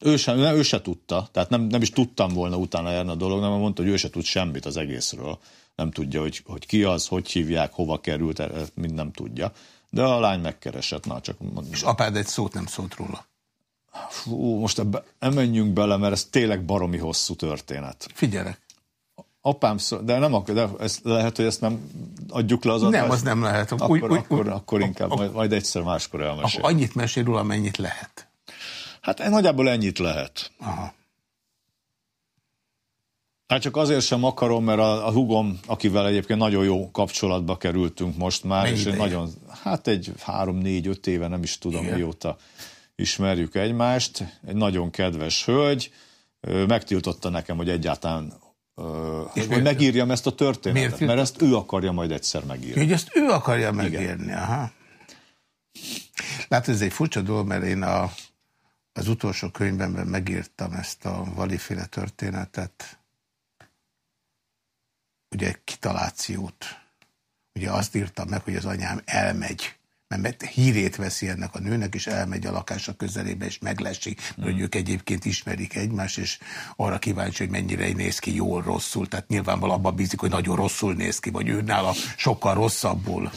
Ő se, ő se tudta, tehát nem, nem is tudtam volna utána járni a dolog, nem mondta, hogy ő se tud semmit az egészről. Nem tudja, hogy, hogy ki az, hogy hívják, hova került, mind nem tudja. De a lány megkeresett, na csak... És apád egy szót nem szólt róla? Fú, most ebbe nem menjünk bele, mert ez tényleg baromi hosszú történet. Figyelek. Apám szó, de nem akar, de ez, lehet, hogy ezt nem adjuk le az adást? Nem, az nem lehet. Akkor, úgy, akkor, úgy, akkor inkább, majd, majd egyszer máskor elmesél. Akkor annyit mesél róla, amennyit lehet. Hát nagyjából ennyit lehet. Aha. Hát csak azért sem akarom, mert a, a hugom, akivel egyébként nagyon jó kapcsolatba kerültünk most már, Mennyi és ideje? nagyon, hát egy három, négy, öt éve, nem is tudom Igen. mióta ismerjük egymást, egy nagyon kedves hölgy, megtiltotta nekem, hogy egyáltalán és hogy megírjam ezt a történetet, Miért mert ezt ő akarja majd egyszer megírni. Hogy ezt ő akarja megírni, Igen. aha. Látod, ez egy furcsa dolog, mert én a, az utolsó könyvemben megírtam ezt a valiféle történetet, ugye kitalációt. Ugye azt írtam meg, hogy az anyám elmegy mert hírét veszi ennek a nőnek, és elmegy a lakása közelébe, és meglesi, mert hogy ők egyébként ismerik egymást, és arra kíváncsi, hogy mennyire néz ki jól, rosszul. Tehát nyilvánvalóan abban bízik, hogy nagyon rosszul néz ki, vagy ő nála sokkal rosszabbul.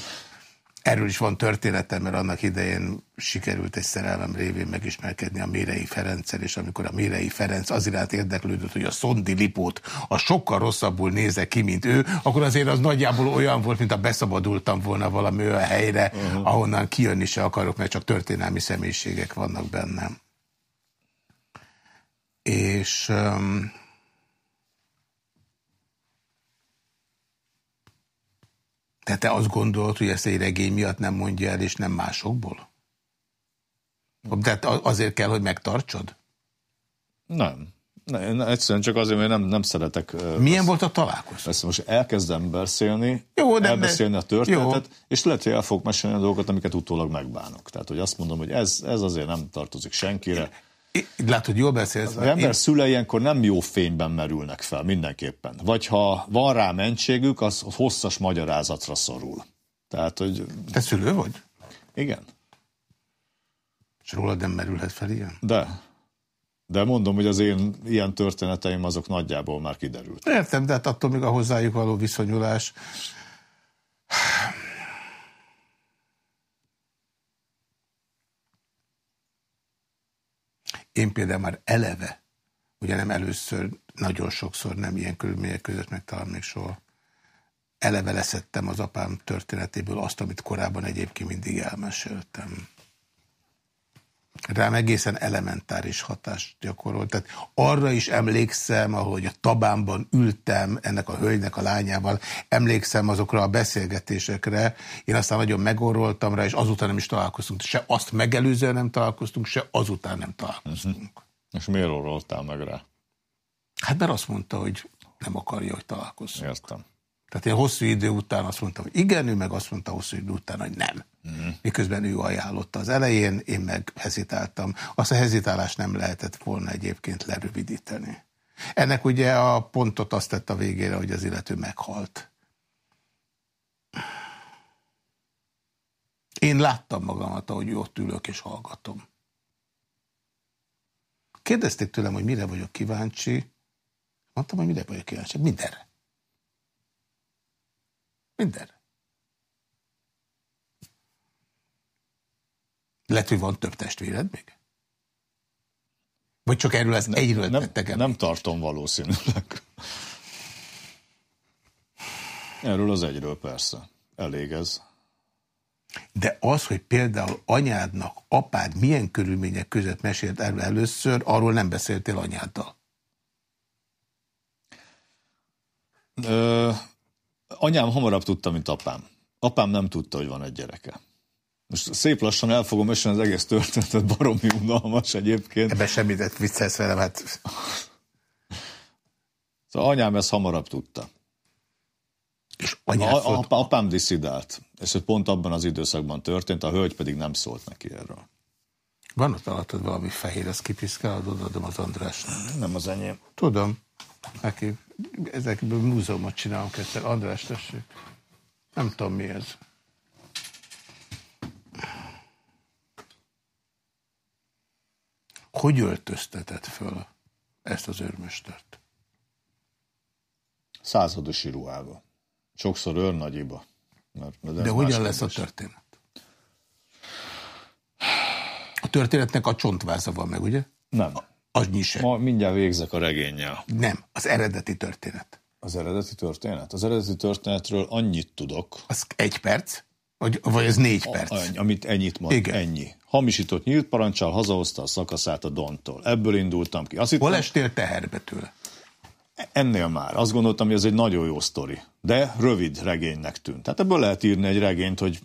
Erről is van történetem, mert annak idején sikerült egy szerelem révén megismerkedni a Mérei Ferenccel, és amikor a Mérei Ferenc az iránt érdeklődött, hogy a Szondi Lipót a sokkal rosszabbul nézek ki, mint ő, akkor azért az nagyjából olyan volt, mint a beszabadultam volna valami olyan helyre, uh -huh. ahonnan kijönni se akarok, mert csak történelmi személyiségek vannak bennem. És... Um, Tehát te azt gondolod, hogy ezt egy regény miatt nem mondja el, és nem másokból? Tehát azért kell, hogy megtartsad? Nem. Nem, egyszerűen csak azért, mert nem, nem szeretek... Milyen ezt, volt a találkozó? Ezt most elkezdem beszélni, jó, de elbeszélni a történetet, jó. és lehet, hogy el fogok mesélni a dolgokat, amiket utólag megbánok. Tehát, hogy azt mondom, hogy ez, ez azért nem tartozik senkire. Látod, jól beszélsz. Az ember én... szülei ilyenkor nem jó fényben merülnek fel, mindenképpen. Vagy ha van rá mentségük, az hosszas magyarázatra szorul. Tehát, hogy... Te szülő vagy? Igen. És rólad nem merülhet fel ilyen? De. De mondom, hogy az én ilyen történeteim azok nagyjából már kiderült. Értem, de hát attól még a hozzájuk való viszonyulás Én például már eleve, ugye nem először, nagyon sokszor nem ilyen körülmények között, meg talán még soha, eleve leszettem az apám történetéből azt, amit korábban egyébként mindig elmeséltem rám egészen elementáris hatást gyakorolt. Tehát arra is emlékszem, ahogy a tabámban ültem ennek a hölgynek a lányával, emlékszem azokra a beszélgetésekre, én aztán nagyon megorroltam rá, és azután nem is találkoztunk. Se azt megelőzően nem találkoztunk, se azután nem találkoztunk. Uh mhm. -huh. És miért orroltál meg rá? Hát mert azt mondta, hogy nem akarja, hogy találkozzunk. Értem. Tehát én hosszú idő után azt mondtam, hogy igen, ő meg azt mondta hosszú idő után, hogy nem. Mm. Miközben ő ajánlotta az elején, én meg hezitáltam. Azt a hezitálást nem lehetett volna egyébként lerövidíteni. Ennek ugye a pontot azt tett a végére, hogy az illető meghalt. Én láttam magamat, ahogy ott ülök és hallgatom. Kérdezték tőlem, hogy mire vagyok kíváncsi. Mondtam, hogy mire vagyok kíváncsi. Mindenre. Mindenre. Lehet, hogy van több testvéred még? Vagy csak erről ez nem, egyről nem, tettek Nem tartom valószínűleg. Erről az egyről persze. Elég ez. De az, hogy például anyádnak apád milyen körülmények között mesélt erről először, arról nem beszéltél anyáddal. Ö, anyám hamarabb tudta, mint apám. Apám nem tudta, hogy van egy gyereke. Most szép lassan el fogom mesélni az egész történetet, baromi unalmas egyébként. Ebben semmit viccelsz velem, hát... Szóval anyám ezt hamarabb tudta. És anyám a, a, apám diszidált, és ez pont abban az időszakban történt, a hölgy pedig nem szólt neki erről. Van ott alattad valami fehér, ezt kipiszkálod, adom az András. Nem az enyém. Tudom. Neki, ezekből múzeumot csinálunk egyszer. András, tessék. Nem tudom mi ez. Hogy öltöztetett föl ezt az őrmestert? Századosi ruhába. Sokszor őrnagyiba. Mert, de, de hogyan lesz a történet? A történetnek a csontváza van meg, ugye? Nem. Az nyise. Ma mindjárt végzek a regényel. Nem, az eredeti történet. Az eredeti történet? Az eredeti történetről annyit tudok. Az egy perc? Vagy, vagy ez négy perc? A, amit ennyit mond, Igen. ennyi. Hamisított nyílt parancsal hazahozta a szakaszát a Dontól. Ebből indultam ki. Azt hittem, Hol estél teherbe tőle? Ennél már. Azt gondoltam, hogy ez egy nagyon jó sztori. De rövid regénynek tűnt. Tehát ebből lehet írni egy regényt, hogy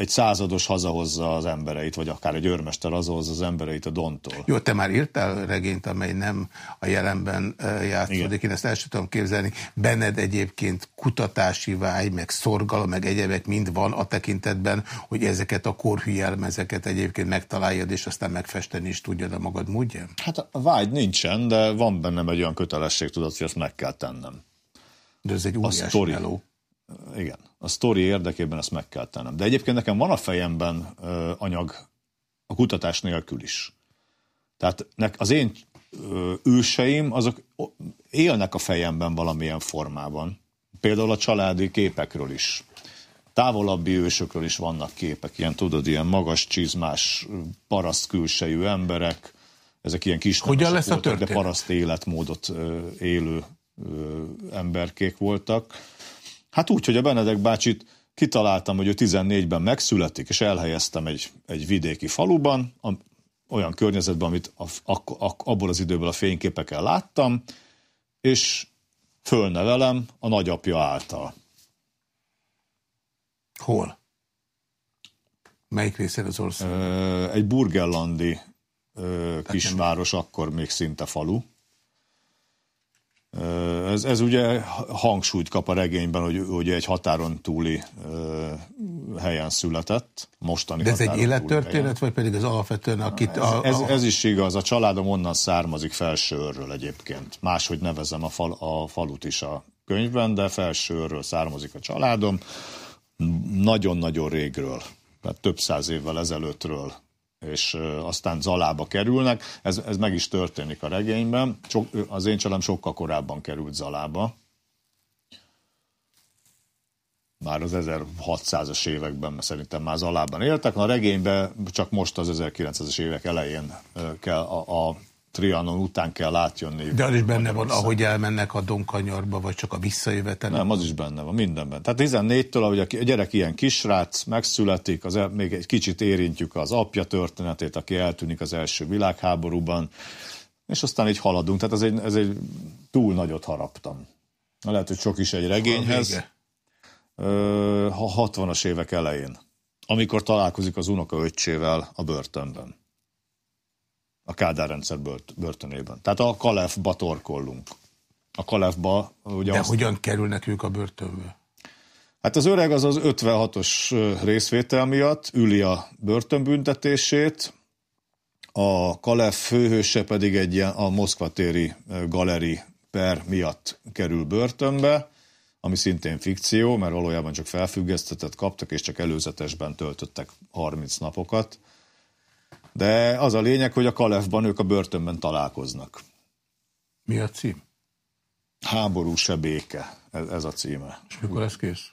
egy százados hazahozza az embereit, vagy akár egy őrmester hazahozza az embereit a Dontól. Jó, te már írtál regényt, amely nem a jelenben játszódik, Igen. én ezt el sem tudom képzelni. Benned egyébként kutatási vágy, meg szorgalom, meg egyebek mind van a tekintetben, hogy ezeket a korhűjelmezeket egyébként megtaláljad, és aztán megfesteni is tudjad a magad módján? Hát a vágy nincsen, de van bennem egy olyan kötelesség, tudod, hogy ezt meg kell tennem. De ez egy óriás meló igen, a sztori érdekében ezt meg kell tennem. De egyébként nekem van a fejemben ö, anyag a kutatás nélkül is. Tehát az én ö, őseim, azok élnek a fejemben valamilyen formában. Például a családi képekről is. Távolabbi ősökről is vannak képek, ilyen tudod, ilyen magas csizmás, paraszt külsejű emberek, ezek ilyen kis Hogyan lesz a voltak, de paraszt életmódot ö, élő ö, emberkék voltak Hát úgy, hogy a Benedek bácsit kitaláltam, hogy ő 14-ben megszületik, és elhelyeztem egy, egy vidéki faluban, a, olyan környezetben, amit a, a, a, abból az időből a fényképeken láttam, és fölnevelem a nagyapja által. Hol? Melyik részén az ország? Egy burgellandi kisváros, akkor még szinte falu. Ez, ez ugye hangsúlyt kap a regényben, hogy ugye egy határon túli helyen született, mostani De ez egy élettörténet, vagy pedig az alapvetően, akit... Ez, a, a... Ez, ez is igaz, a családom onnan származik felsőről egyébként. Máshogy nevezem a, fal, a falut is a könyvben, de felsőről származik a családom. Nagyon-nagyon régről, tehát több száz évvel ezelőttről és aztán Zalába kerülnek. Ez, ez meg is történik a regényben. Sok, az én csalám sokkal korábban került Zalába. Már az 1600-as években szerintem már Zalában éltek. A regényben csak most az 1900-es évek elején kell a, a Trianon után kell átjönni. De az is benne van, ahogy elmennek a Donkanyarba, vagy csak a visszajövetel? Nem, az is benne van, mindenben. Tehát 14-től, ahogy a gyerek ilyen kisrác megszületik, az el, még egy kicsit érintjük az apja történetét, aki eltűnik az első világháborúban, és aztán így haladunk. Tehát ez egy, ez egy túl nagyot haraptam. Lehet, hogy sok is egy regényhez. A 60-as évek elején, amikor találkozik az unoka öccsével a börtönben a Kádár rendszer börtönében. Tehát a Kalefba torkollunk. A Kalefba... Ugye De azt... hogyan kerülnek ők a börtönbe? Hát az öreg az az 56-os részvétel miatt üli a börtönbüntetését, a Kalef főhőse pedig egy ilyen a Moszkva téri galeri per miatt kerül börtönbe, ami szintén fikció, mert valójában csak felfüggesztetet kaptak, és csak előzetesben töltöttek 30 napokat. De az a lényeg, hogy a Kalefban ők a börtönben találkoznak. Mi a cím? Háború se béke, ez, ez a címe. És mikor lesz kész?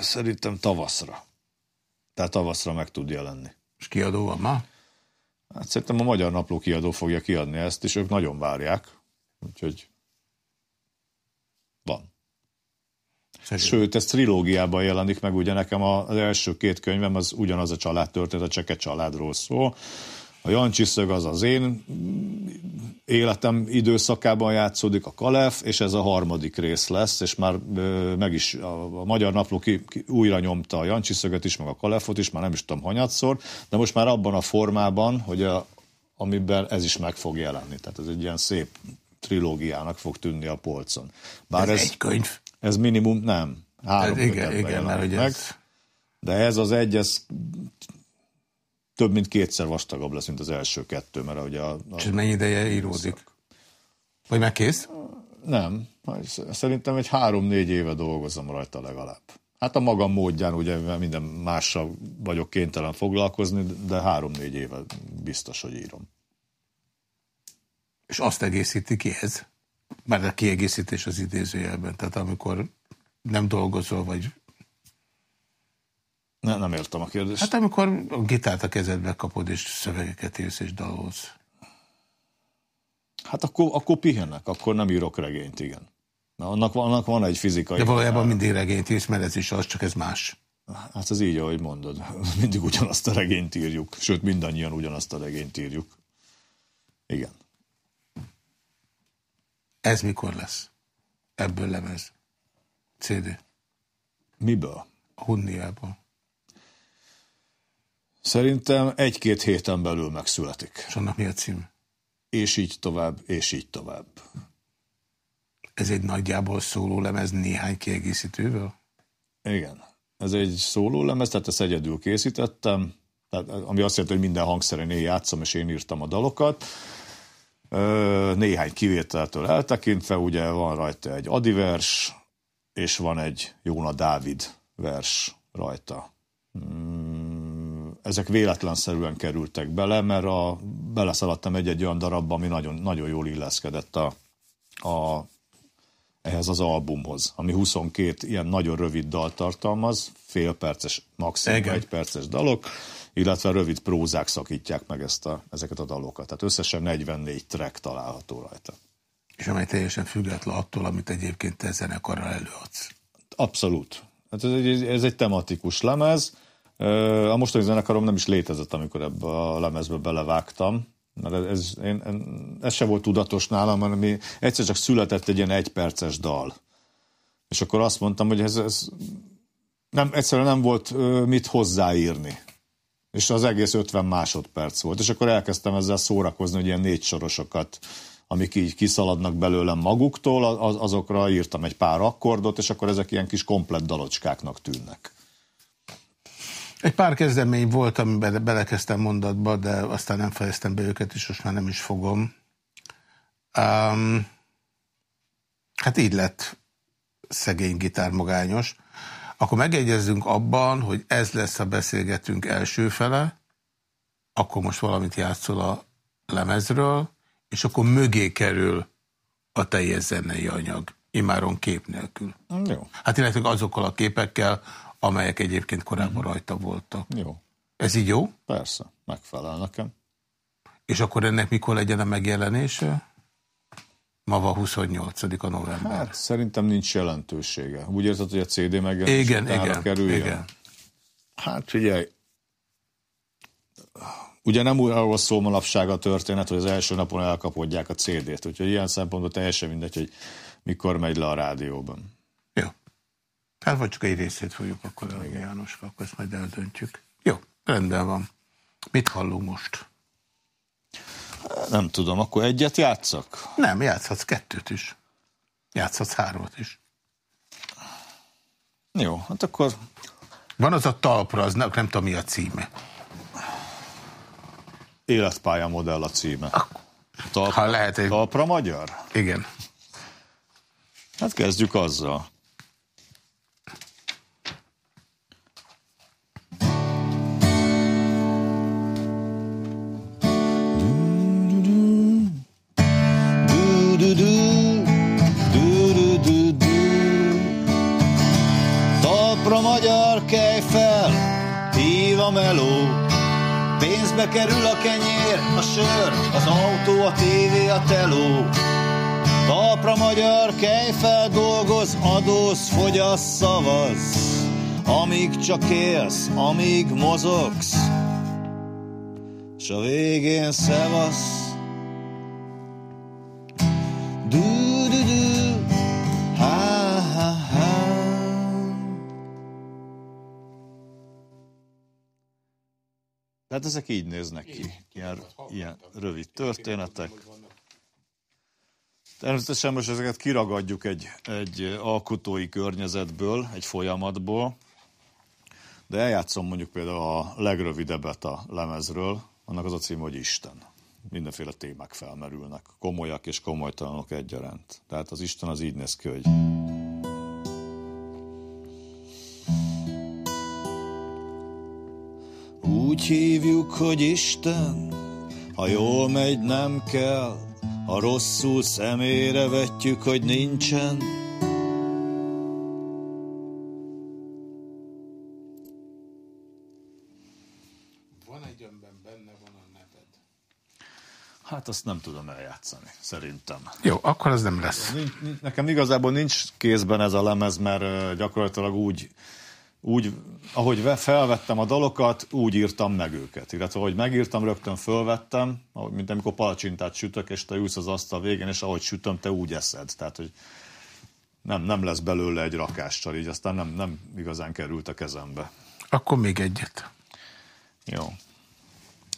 Szerintem tavaszra. Tehát tavaszra meg tud jelenni. És kiadó van ma? Hát szerintem a Magyar Napló kiadó fogja kiadni ezt, és ők nagyon várják. Úgyhogy van. Sőt, ez trilógiában jelenik meg, ugye nekem az első két könyvem az ugyanaz a család történet, a Cseke családról szól. A Jancsi szög az az én életem időszakában játszódik, a Kalef, és ez a harmadik rész lesz, és már meg is a, a Magyar Napló ki, ki, újra nyomta a Jancsi szöget is, meg a Kalefot is, már nem is tudom hanyatszor, de most már abban a formában, hogy a, amiben ez is meg fog jelenni. Tehát ez egy ilyen szép trilógiának fog tűnni a polcon. Bár ez, ez egy könyv? Ez minimum nem. Három ez igen, igen, mert hogy meg. Ez... De ez az egy, ez több mint kétszer vastagabb lesz, mint az első kettő, mert ugye a... a És mennyi ideje íródik? Vagy már kész? Nem. Szerintem egy három-négy éve dolgozom rajta legalább. Hát a magam módján, ugye minden mással vagyok kénytelen foglalkozni, de három-négy éve biztos, hogy írom. És azt egészíti ki ez? Már a kiegészítés az idézőjelben. Tehát amikor nem dolgozol, vagy... Ne, nem értem a kérdést. Hát amikor a gitárt a kezedbe kapod, és szövegeket írsz, és dalolsz. Hát akkor, akkor pihennek, akkor nem írok regényt, igen. Na, annak, annak van egy fizikai... De valójában mindig regényt írsz, mert ez is az, csak ez más. Hát ez így, ahogy mondod. Mindig ugyanazt a regényt írjuk. Sőt, mindannyian ugyanazt a regényt írjuk. Igen. Ez mikor lesz? Ebből lemez. CD. Miből? Hunniából. Szerintem egy-két héten belül megszületik. És annak mi a cím? És így tovább, és így tovább. Ez egy nagyjából szóló lemez néhány kiegészítővel? Igen. Ez egy szóló lemez, tehát ezt egyedül készítettem, tehát, ami azt jelenti, hogy minden hangszeren én játszom, és én írtam a dalokat. Néhány kivételtől eltekintve, ugye van rajta egy Adi vers, és van egy Jóna Dávid vers rajta. Mm, ezek véletlenszerűen kerültek bele, mert a, beleszaladtam egy-egy olyan darabba, ami nagyon, nagyon jól illeszkedett a, a, ehhez az albumhoz, ami 22 ilyen nagyon rövid dal tartalmaz, fél perces, maximum Igen. egy perces dalok, illetve rövid prózák szakítják meg ezt a, ezeket a dalokat. Tehát összesen 44 track található rajta. És amely teljesen független attól, amit egyébként te zenekarral előadsz. Abszolút. Hát ez, egy, ez egy tematikus lemez. A mostani zenekarom nem is létezett, amikor ebbe a lemezbe belevágtam, mert ez, ez, én, ez se volt tudatos nálam, hanem mi egyszer csak született egy ilyen egyperces dal. És akkor azt mondtam, hogy ez, ez nem, egyszerűen nem volt mit hozzáírni és az egész 50 másodperc volt. És akkor elkezdtem ezzel szórakozni, hogy ilyen négy sorosokat, amik így kiszaladnak belőlem maguktól, az, azokra írtam egy pár akkordot, és akkor ezek ilyen kis komplett dalocskáknak tűnnek. Egy pár kezdemény volt, amiben belekezdtem mondatba, de aztán nem fejeztem be őket, és most már nem is fogom. Um, hát így lett szegény gitármagányos akkor megegyezzünk abban, hogy ez lesz a beszélgetünk első fele, akkor most valamit játszol a lemezről, és akkor mögé kerül a teljes zenei anyag, imáron kép nélkül. Jó. Hát illetve azokkal a képekkel, amelyek egyébként korábban mhm. rajta voltak. Jó. Ez így jó? Persze, megfelel nekem. És akkor ennek mikor legyen a megjelenése? Ma van 28-a november. Hát, szerintem nincs jelentősége. Úgy érzed, hogy a CD megjelenése igen, igen, kerüljön? Igen. Hát figyelj, ugye nem arról szól manapság a történet, hogy az első napon elkapodják a CD-t, úgyhogy ilyen szempontból teljesen mindegy, hogy mikor megy le a rádióban. Jó. Hát vagy csak egy részét fogjuk akkor a Jánoska, akkor ezt majd eldöntjük. Jó, rendben van. Mit hallunk most? Nem tudom, akkor egyet játszak? Nem, játszhatsz kettőt is. Játszhatsz hármat is. Jó, hát akkor... Van az a talpra, az nem, nem tudom mi a címe. Életpálya modell a címe. Talpra, ha lehet talpra magyar? Igen. Hát kezdjük azzal. Pénzbe kerül a kenyér, a sör, az autó, a tévé, a teló. Talpra magyar, kej fel, dolgoz, adóz, fogyasz, szavaz. Amíg csak élsz, amíg mozogsz, s a végén szevasz. Du, Tehát ezek így néznek ki, ilyen, ilyen rövid történetek. Természetesen most ezeket kiragadjuk egy, egy alkotói környezetből, egy folyamatból, de eljátszom mondjuk például a legrövidebbet a lemezről, annak az a cím, hogy Isten. Mindenféle témák felmerülnek, komolyak és komolytalanok egyaránt. Tehát az Isten az így néz ki, hogy Úgy hívjuk, hogy Isten, ha jól megy, nem kell, ha rosszul szemére vetjük, hogy nincsen, Hát azt nem tudom eljátszani, szerintem. Jó, akkor az nem lesz. Nekem igazából nincs kézben ez a lemez, mert gyakorlatilag úgy, úgy ahogy felvettem a dalokat, úgy írtam meg őket. Illetve, ahogy megírtam, rögtön fölvettem, mint amikor palacsintát sütök, és te ülsz az asztal végén, és ahogy sütöm, te úgy eszed. Tehát, hogy nem, nem lesz belőle egy rakással, így aztán nem, nem igazán került a kezembe. Akkor még egyet. Jó.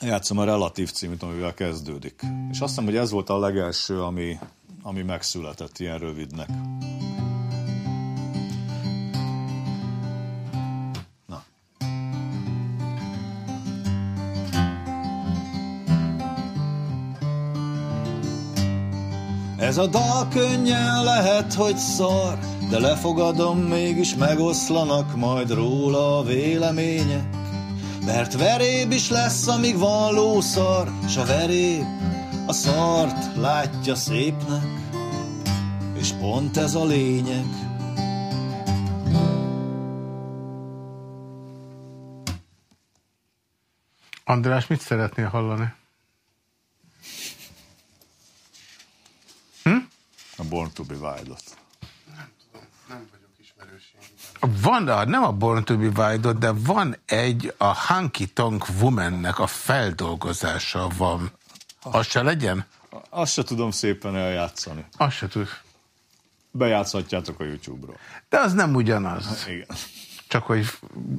Játszom a Relatív címűt, amivel kezdődik. És azt hiszem, hogy ez volt a legelső, ami, ami megszületett ilyen rövidnek. Ez a dal könnyen lehet, hogy szar, de lefogadom, mégis megoszlanak majd róla a vélemények. Mert veréb is lesz, amíg van lószar, s a veréb a szart látja szépnek, és pont ez a lényeg. András, mit szeretnél hallani? Hm? A Born to be Wild-ot. Van, a, nem a Born to be wild de van egy, a Hunky Tonk Woman-nek a feldolgozása van. Az se legyen? Azt se tudom szépen eljátszani. Azt se tud. Bejátszhatjátok a YouTube-ról. De az nem ugyanaz. Igen. Csak hogy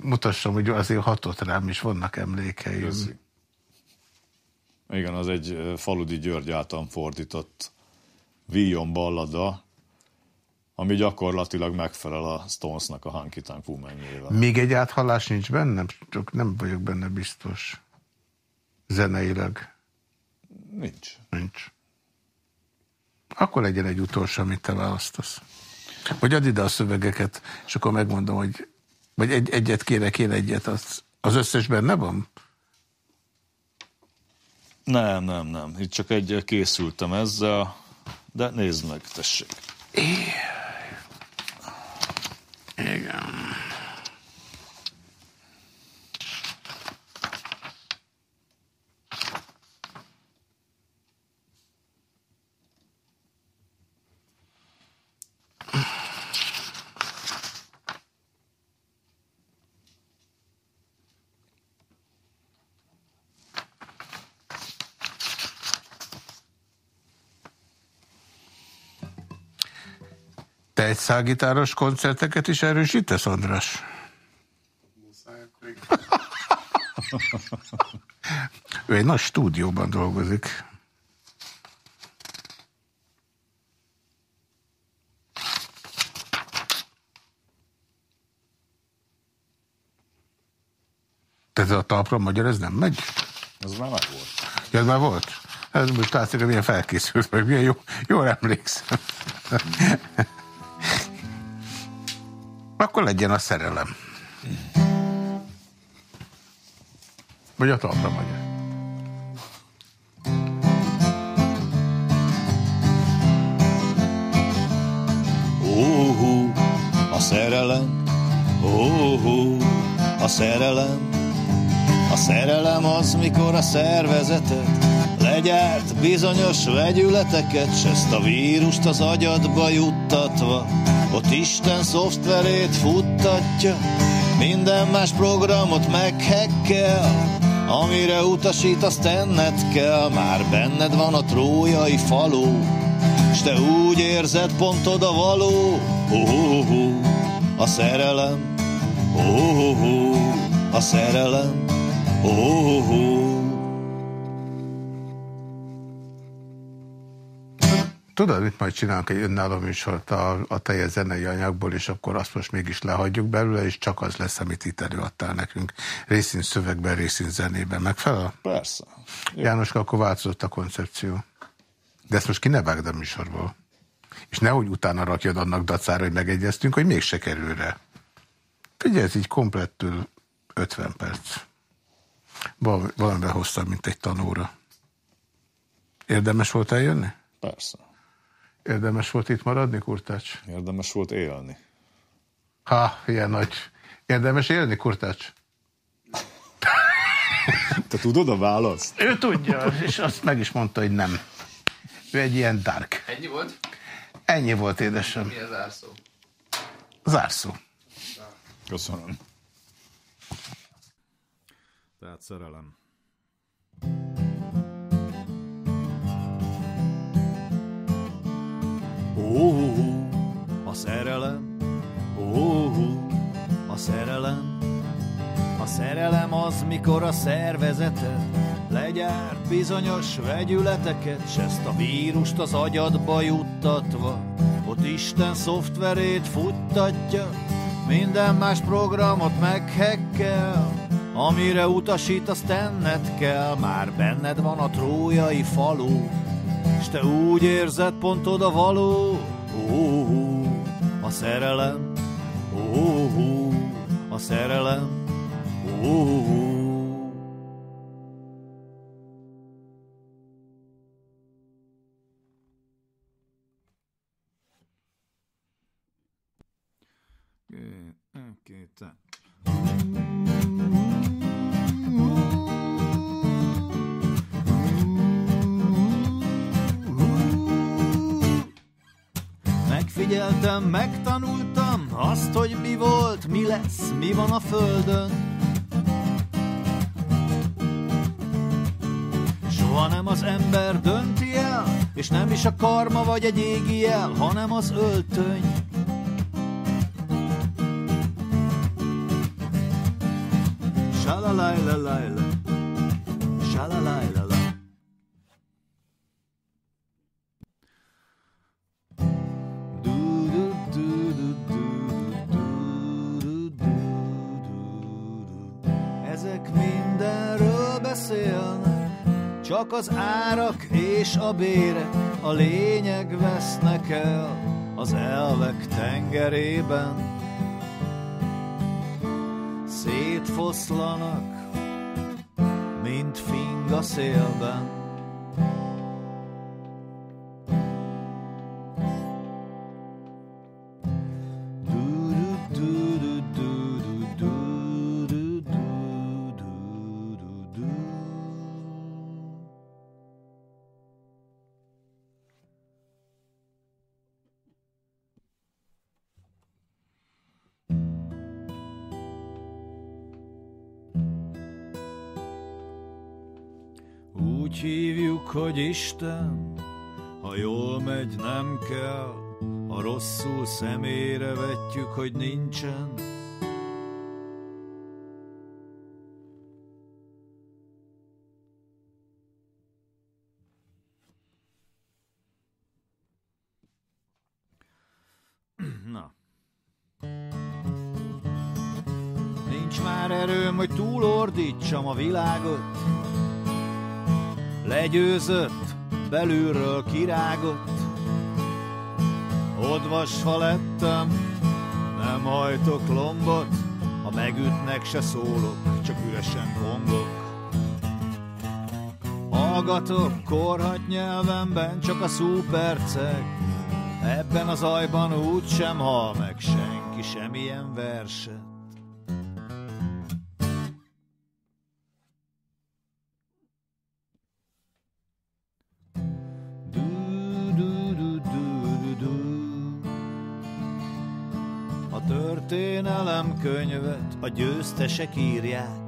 mutassam, hogy azért hatott rám, és vannak emlékeim. Köszi. Igen, az egy Faludi György által fordított Víjon ballada, ami gyakorlatilag megfelel a Stonesnak a Hunky Tank Még egy áthallás nincs benne? Csak nem vagyok benne biztos. Zeneileg. Nincs. Nincs. Akkor legyen egy utolsó, amit te választasz. Vagy add ide a szövegeket, és akkor megmondom, hogy vagy egy, egyet kérek én egyet, az, az összes benne van? Nem, nem, nem. Itt csak egy készültem ezzel, de nézd meg, tessék. Igen. Te egy szágitáros koncerteket is erősítesz, András? ő egy nagy stúdióban dolgozik. Tehát a talpra magyar ez nem megy? Ez már meg volt. Ja, ez már volt? Ez most látszik, hogy milyen felkészült vagy, milyen jó, jól emlékszem. Akkor legyen a szerelem. Vagy a talpra magyar. Ó, a szerelem, ó, a szerelem, A szerelem az, mikor a szervezetet legyárt bizonyos vegyületeket, s ezt a vírust az agyadba juttatva, ott Isten szoftverét futtatja, minden más programot meghekkel, amire utasít, azt tenned kell, már benned van a trójai faló, s te úgy érzed, pont oda való, oh, a szerelem, oh, a szerelem, oh, oh, oh. Tudod, mit majd csinálunk egy önálló műsort a, a teljes zenei anyagból, és akkor azt most mégis lehagyjuk belőle, és csak az lesz, amit itt előadtál nekünk. Részint szövegben, részint zenében. Megfelel? Persze. János, akkor változott a koncepció. De ezt most ki ne vágd a műsorból. És nehogy utána rakjad annak dacára, hogy megegyeztünk, hogy mégse kerül rá. Ugye ez így komplettül 50 perc. Valamivel hosszabb, mint egy tanóra. Érdemes volt eljönni? Persze. Érdemes volt itt maradni, Kurtács? Érdemes volt élni. Ha, ilyen nagy. Érdemes élni, Kurtács? Te tudod a választ? Ő tudja, és azt meg is mondta, hogy nem. Ő egy ilyen dark. Ennyi volt? Ennyi volt, édesem. Mi a zárszó? Zárszó. Köszönöm. Tehát szerelem. Szerelem, ó, a szerelem. A szerelem az, mikor a szervezeted legyárt bizonyos vegyületeket, s ezt a vírust az agyadba juttatva, ott Isten szoftverét futtatja, minden más programot meghekkel, amire utasít, azt tenned kell, már benned van a trójai falu, és te úgy érzed pont oda való, ó, a szerelem, ó, a szerelem, ó. Két, Megfigyeltem, megtanultam azt, hogy mi volt, mi lesz, mi van a földön. Soha nem az ember dönti el, és nem is a karma vagy egy égi jel, hanem az öltöny. Shalalailalai, shalalailalai. Csak az árak és a bérek a lényeg vesznek el az elvek tengerében. Szétfoszlanak, mint fing a szélben. Hogy Isten, ha jól megy, nem kell, ha rosszul szemére vetjük, hogy nincsen. Na. Nincs már erőm, hogy túlordítsam a világot, Legyőzött, belülről kirágott, Odvasva lettem, nem hajtok lombot, Ha megütnek, se szólok, csak üresen hongok. Hallgatok korhat nyelvemben csak a szuperceg, Ebben az ajban úgy sem hal meg senki semmilyen verset. Könyvet a győztesek írják.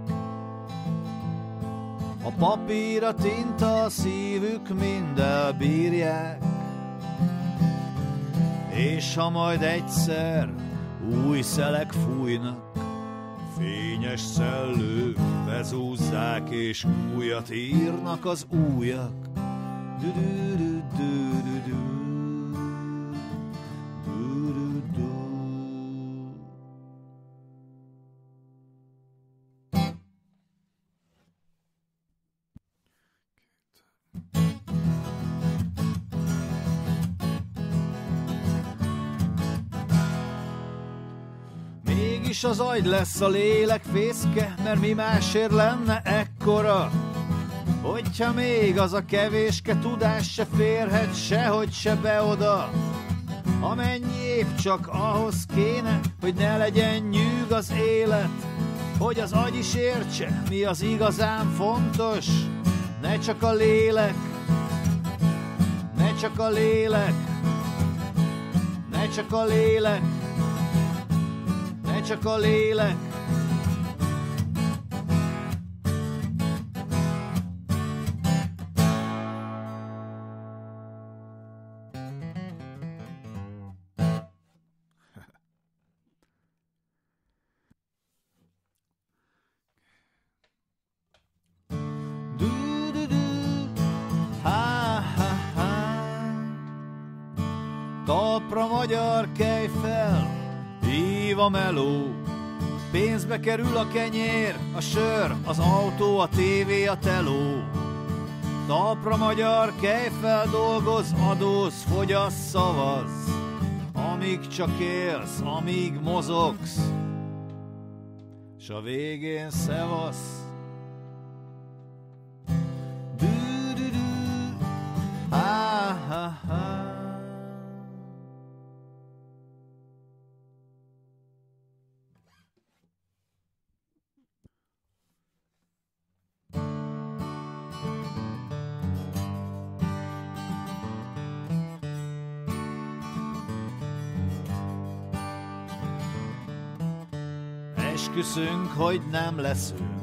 A papír, a tinta, a szívük mind elbírják. És ha majd egyszer új szelek fújnak, fényes szellők bezúzzák, és újat írnak az újak. Du -du -du -du -du -du. Mégis az agy lesz a lélek fészke, mert mi másért lenne ekkora? Hogyha még az a kevéske tudás se férhet sehogy se be oda, amennyi épp csak ahhoz kéne, hogy ne legyen nyűg az élet, hogy az agy is értse, mi az igazán fontos, ne csak a lélek, ne csak a lélek, ne csak a lélek, csak a lélek. Hív a meló. Pénzbe kerül a kenyér, a sör, az autó, a tévé, a teló. Talpra magyar kej fel, dolgoz, adóz, fogyasz, szavaz. Amíg csak élsz, amíg mozogsz, s a végén szevasz. Esküszünk, hogy nem leszünk.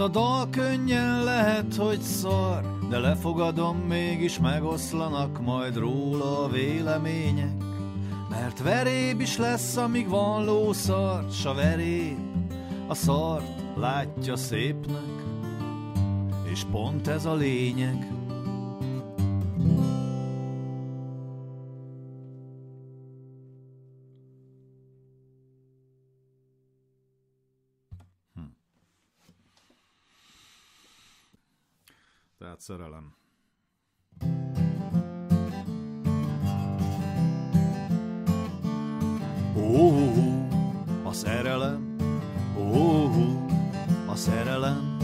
Ez a dal könnyen lehet, hogy szar, de lefogadom, mégis megoszlanak majd róla a vélemények. Mert veréb is lesz, amíg van lószar, s a veréb a szart látja szépnek, és pont ez a lényeg. Tehát szerelem. Ó, a szerelem, ó, a szerelem,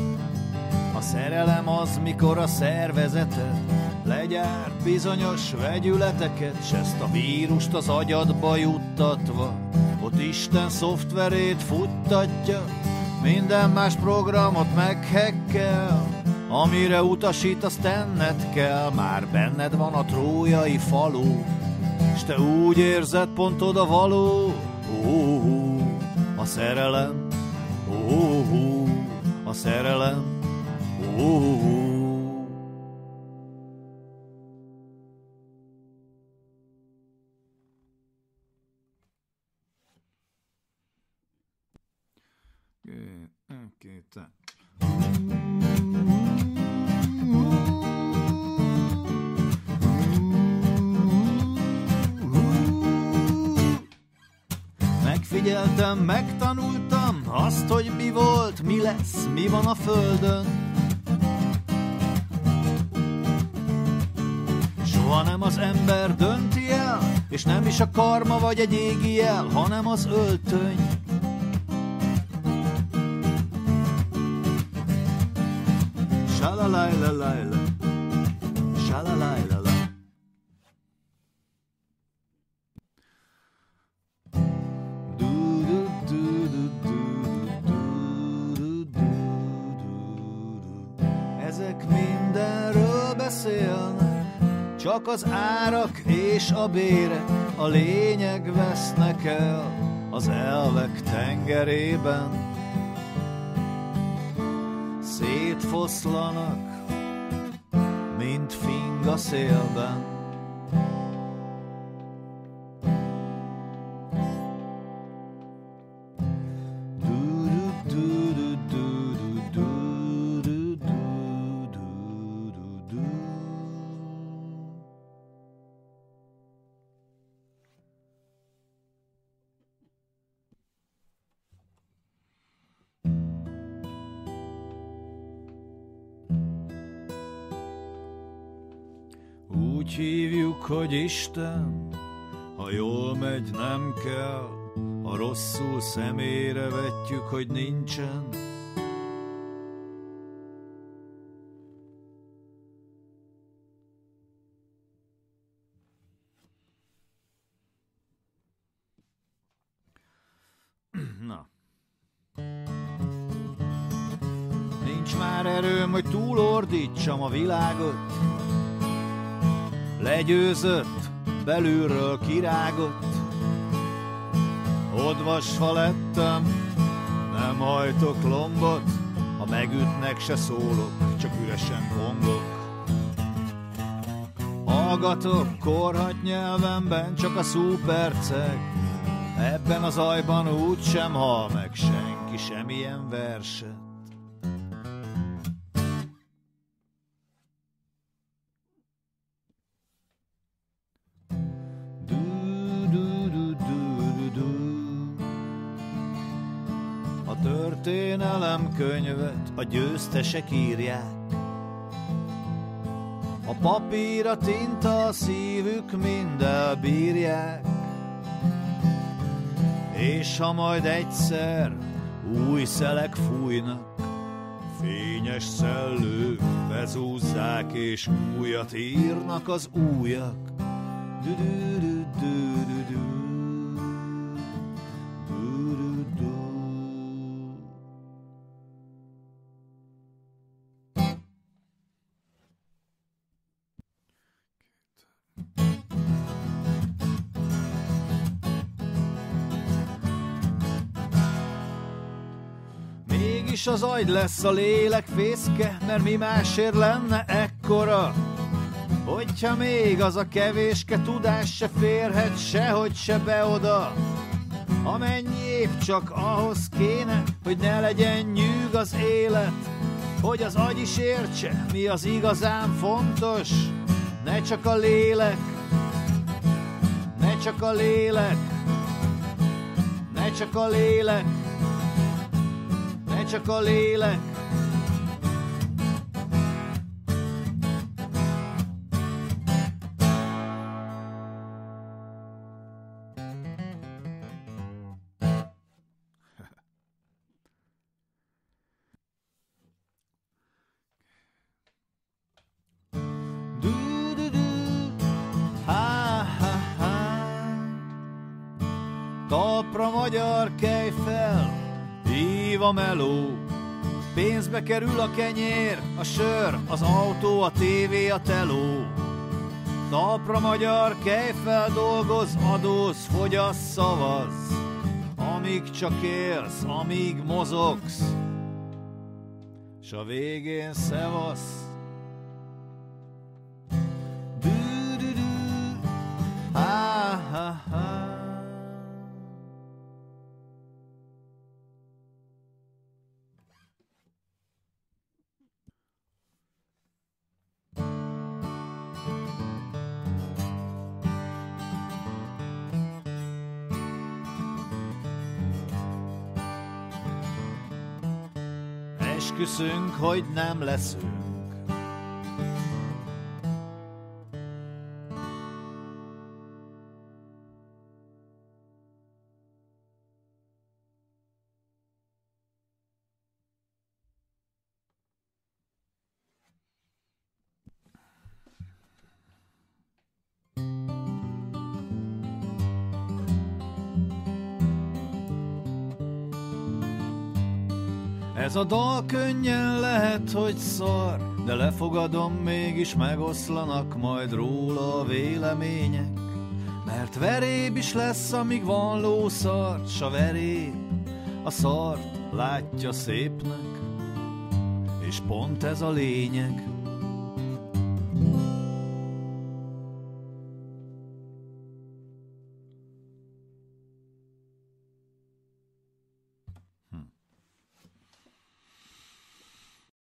a szerelem az, mikor a szervezeted legyárt bizonyos vegyületeket, s ezt a vírust az agyadba juttatva, ott Isten szoftverét futtatja, minden más programot meghekkel, Amire utasít, azt tenned kell, már benned van a trójai falu, s te úgy érzed pont oda való, ó, a szerelem, ó, a szerelem, ó. Két, Megfigyeltem, megtanultam azt, hogy mi volt, mi lesz, mi van a földön. Soha nem az ember dönti el, és nem is a karma vagy egy égi jel, hanem az öltöny. Sha-la-la-la-la-la. Sha-la-la-la-la. Csak az árak és a bérek, a lényeg vesznek el az elvek tengerében. Szétfoszlanak, mint fing a szélben. Hogy Isten, ha jól megy, nem kell, ha rosszul szemére vetjük, hogy nincsen. Na. Nincs már erőm, hogy túlordítsam a világot, legyőzött, belülről kirágott. Odvasva lettem, nem hajtok lombot, ha megütnek se szólok, csak üresen hongok. Hallgatok korhat nyelvemben csak a szuperceg, ebben az ajban úgy sem hal meg senki semmilyen verset. Könyvet a győztesek írják. A papír, a tinta, a szívük mind elbírják. És ha majd egyszer új szelek fújnak, fényes szellők bezúzzák és újat írnak az újak. Du-du-du-du-du-du. Du-du-du. Mégis az agy lesz a lélek fészke, mert mi másért lenne ekkora? Hogyha még az a kevéske tudás se férhet sehogy se be oda, amennyi épp csak ahhoz kéne, hogy ne legyen nyűg az élet, hogy az agy is értse, mi az igazán fontos, ne csak a lélek, ne csak a lélek, ne csak a lélek, csak a lélek. Talpra magyar kej hív a meló. Pénzbe kerül a kenyér, a sör, az autó, a tévé, a teló. Talpra magyar kej fel, dolgoz, adóz, fogyasz, szavaz. Amíg csak élsz, amíg mozogsz, s a végén szevasz. Esküszünk, hogy nem leszünk. Ez a dal könnyen lehet, hogy szar, de lefogadom, mégis megoszlanak majd róla a vélemények. Mert veréb is lesz, amíg van lószart, s a veréb a szart látja szépnek, és pont ez a lényeg.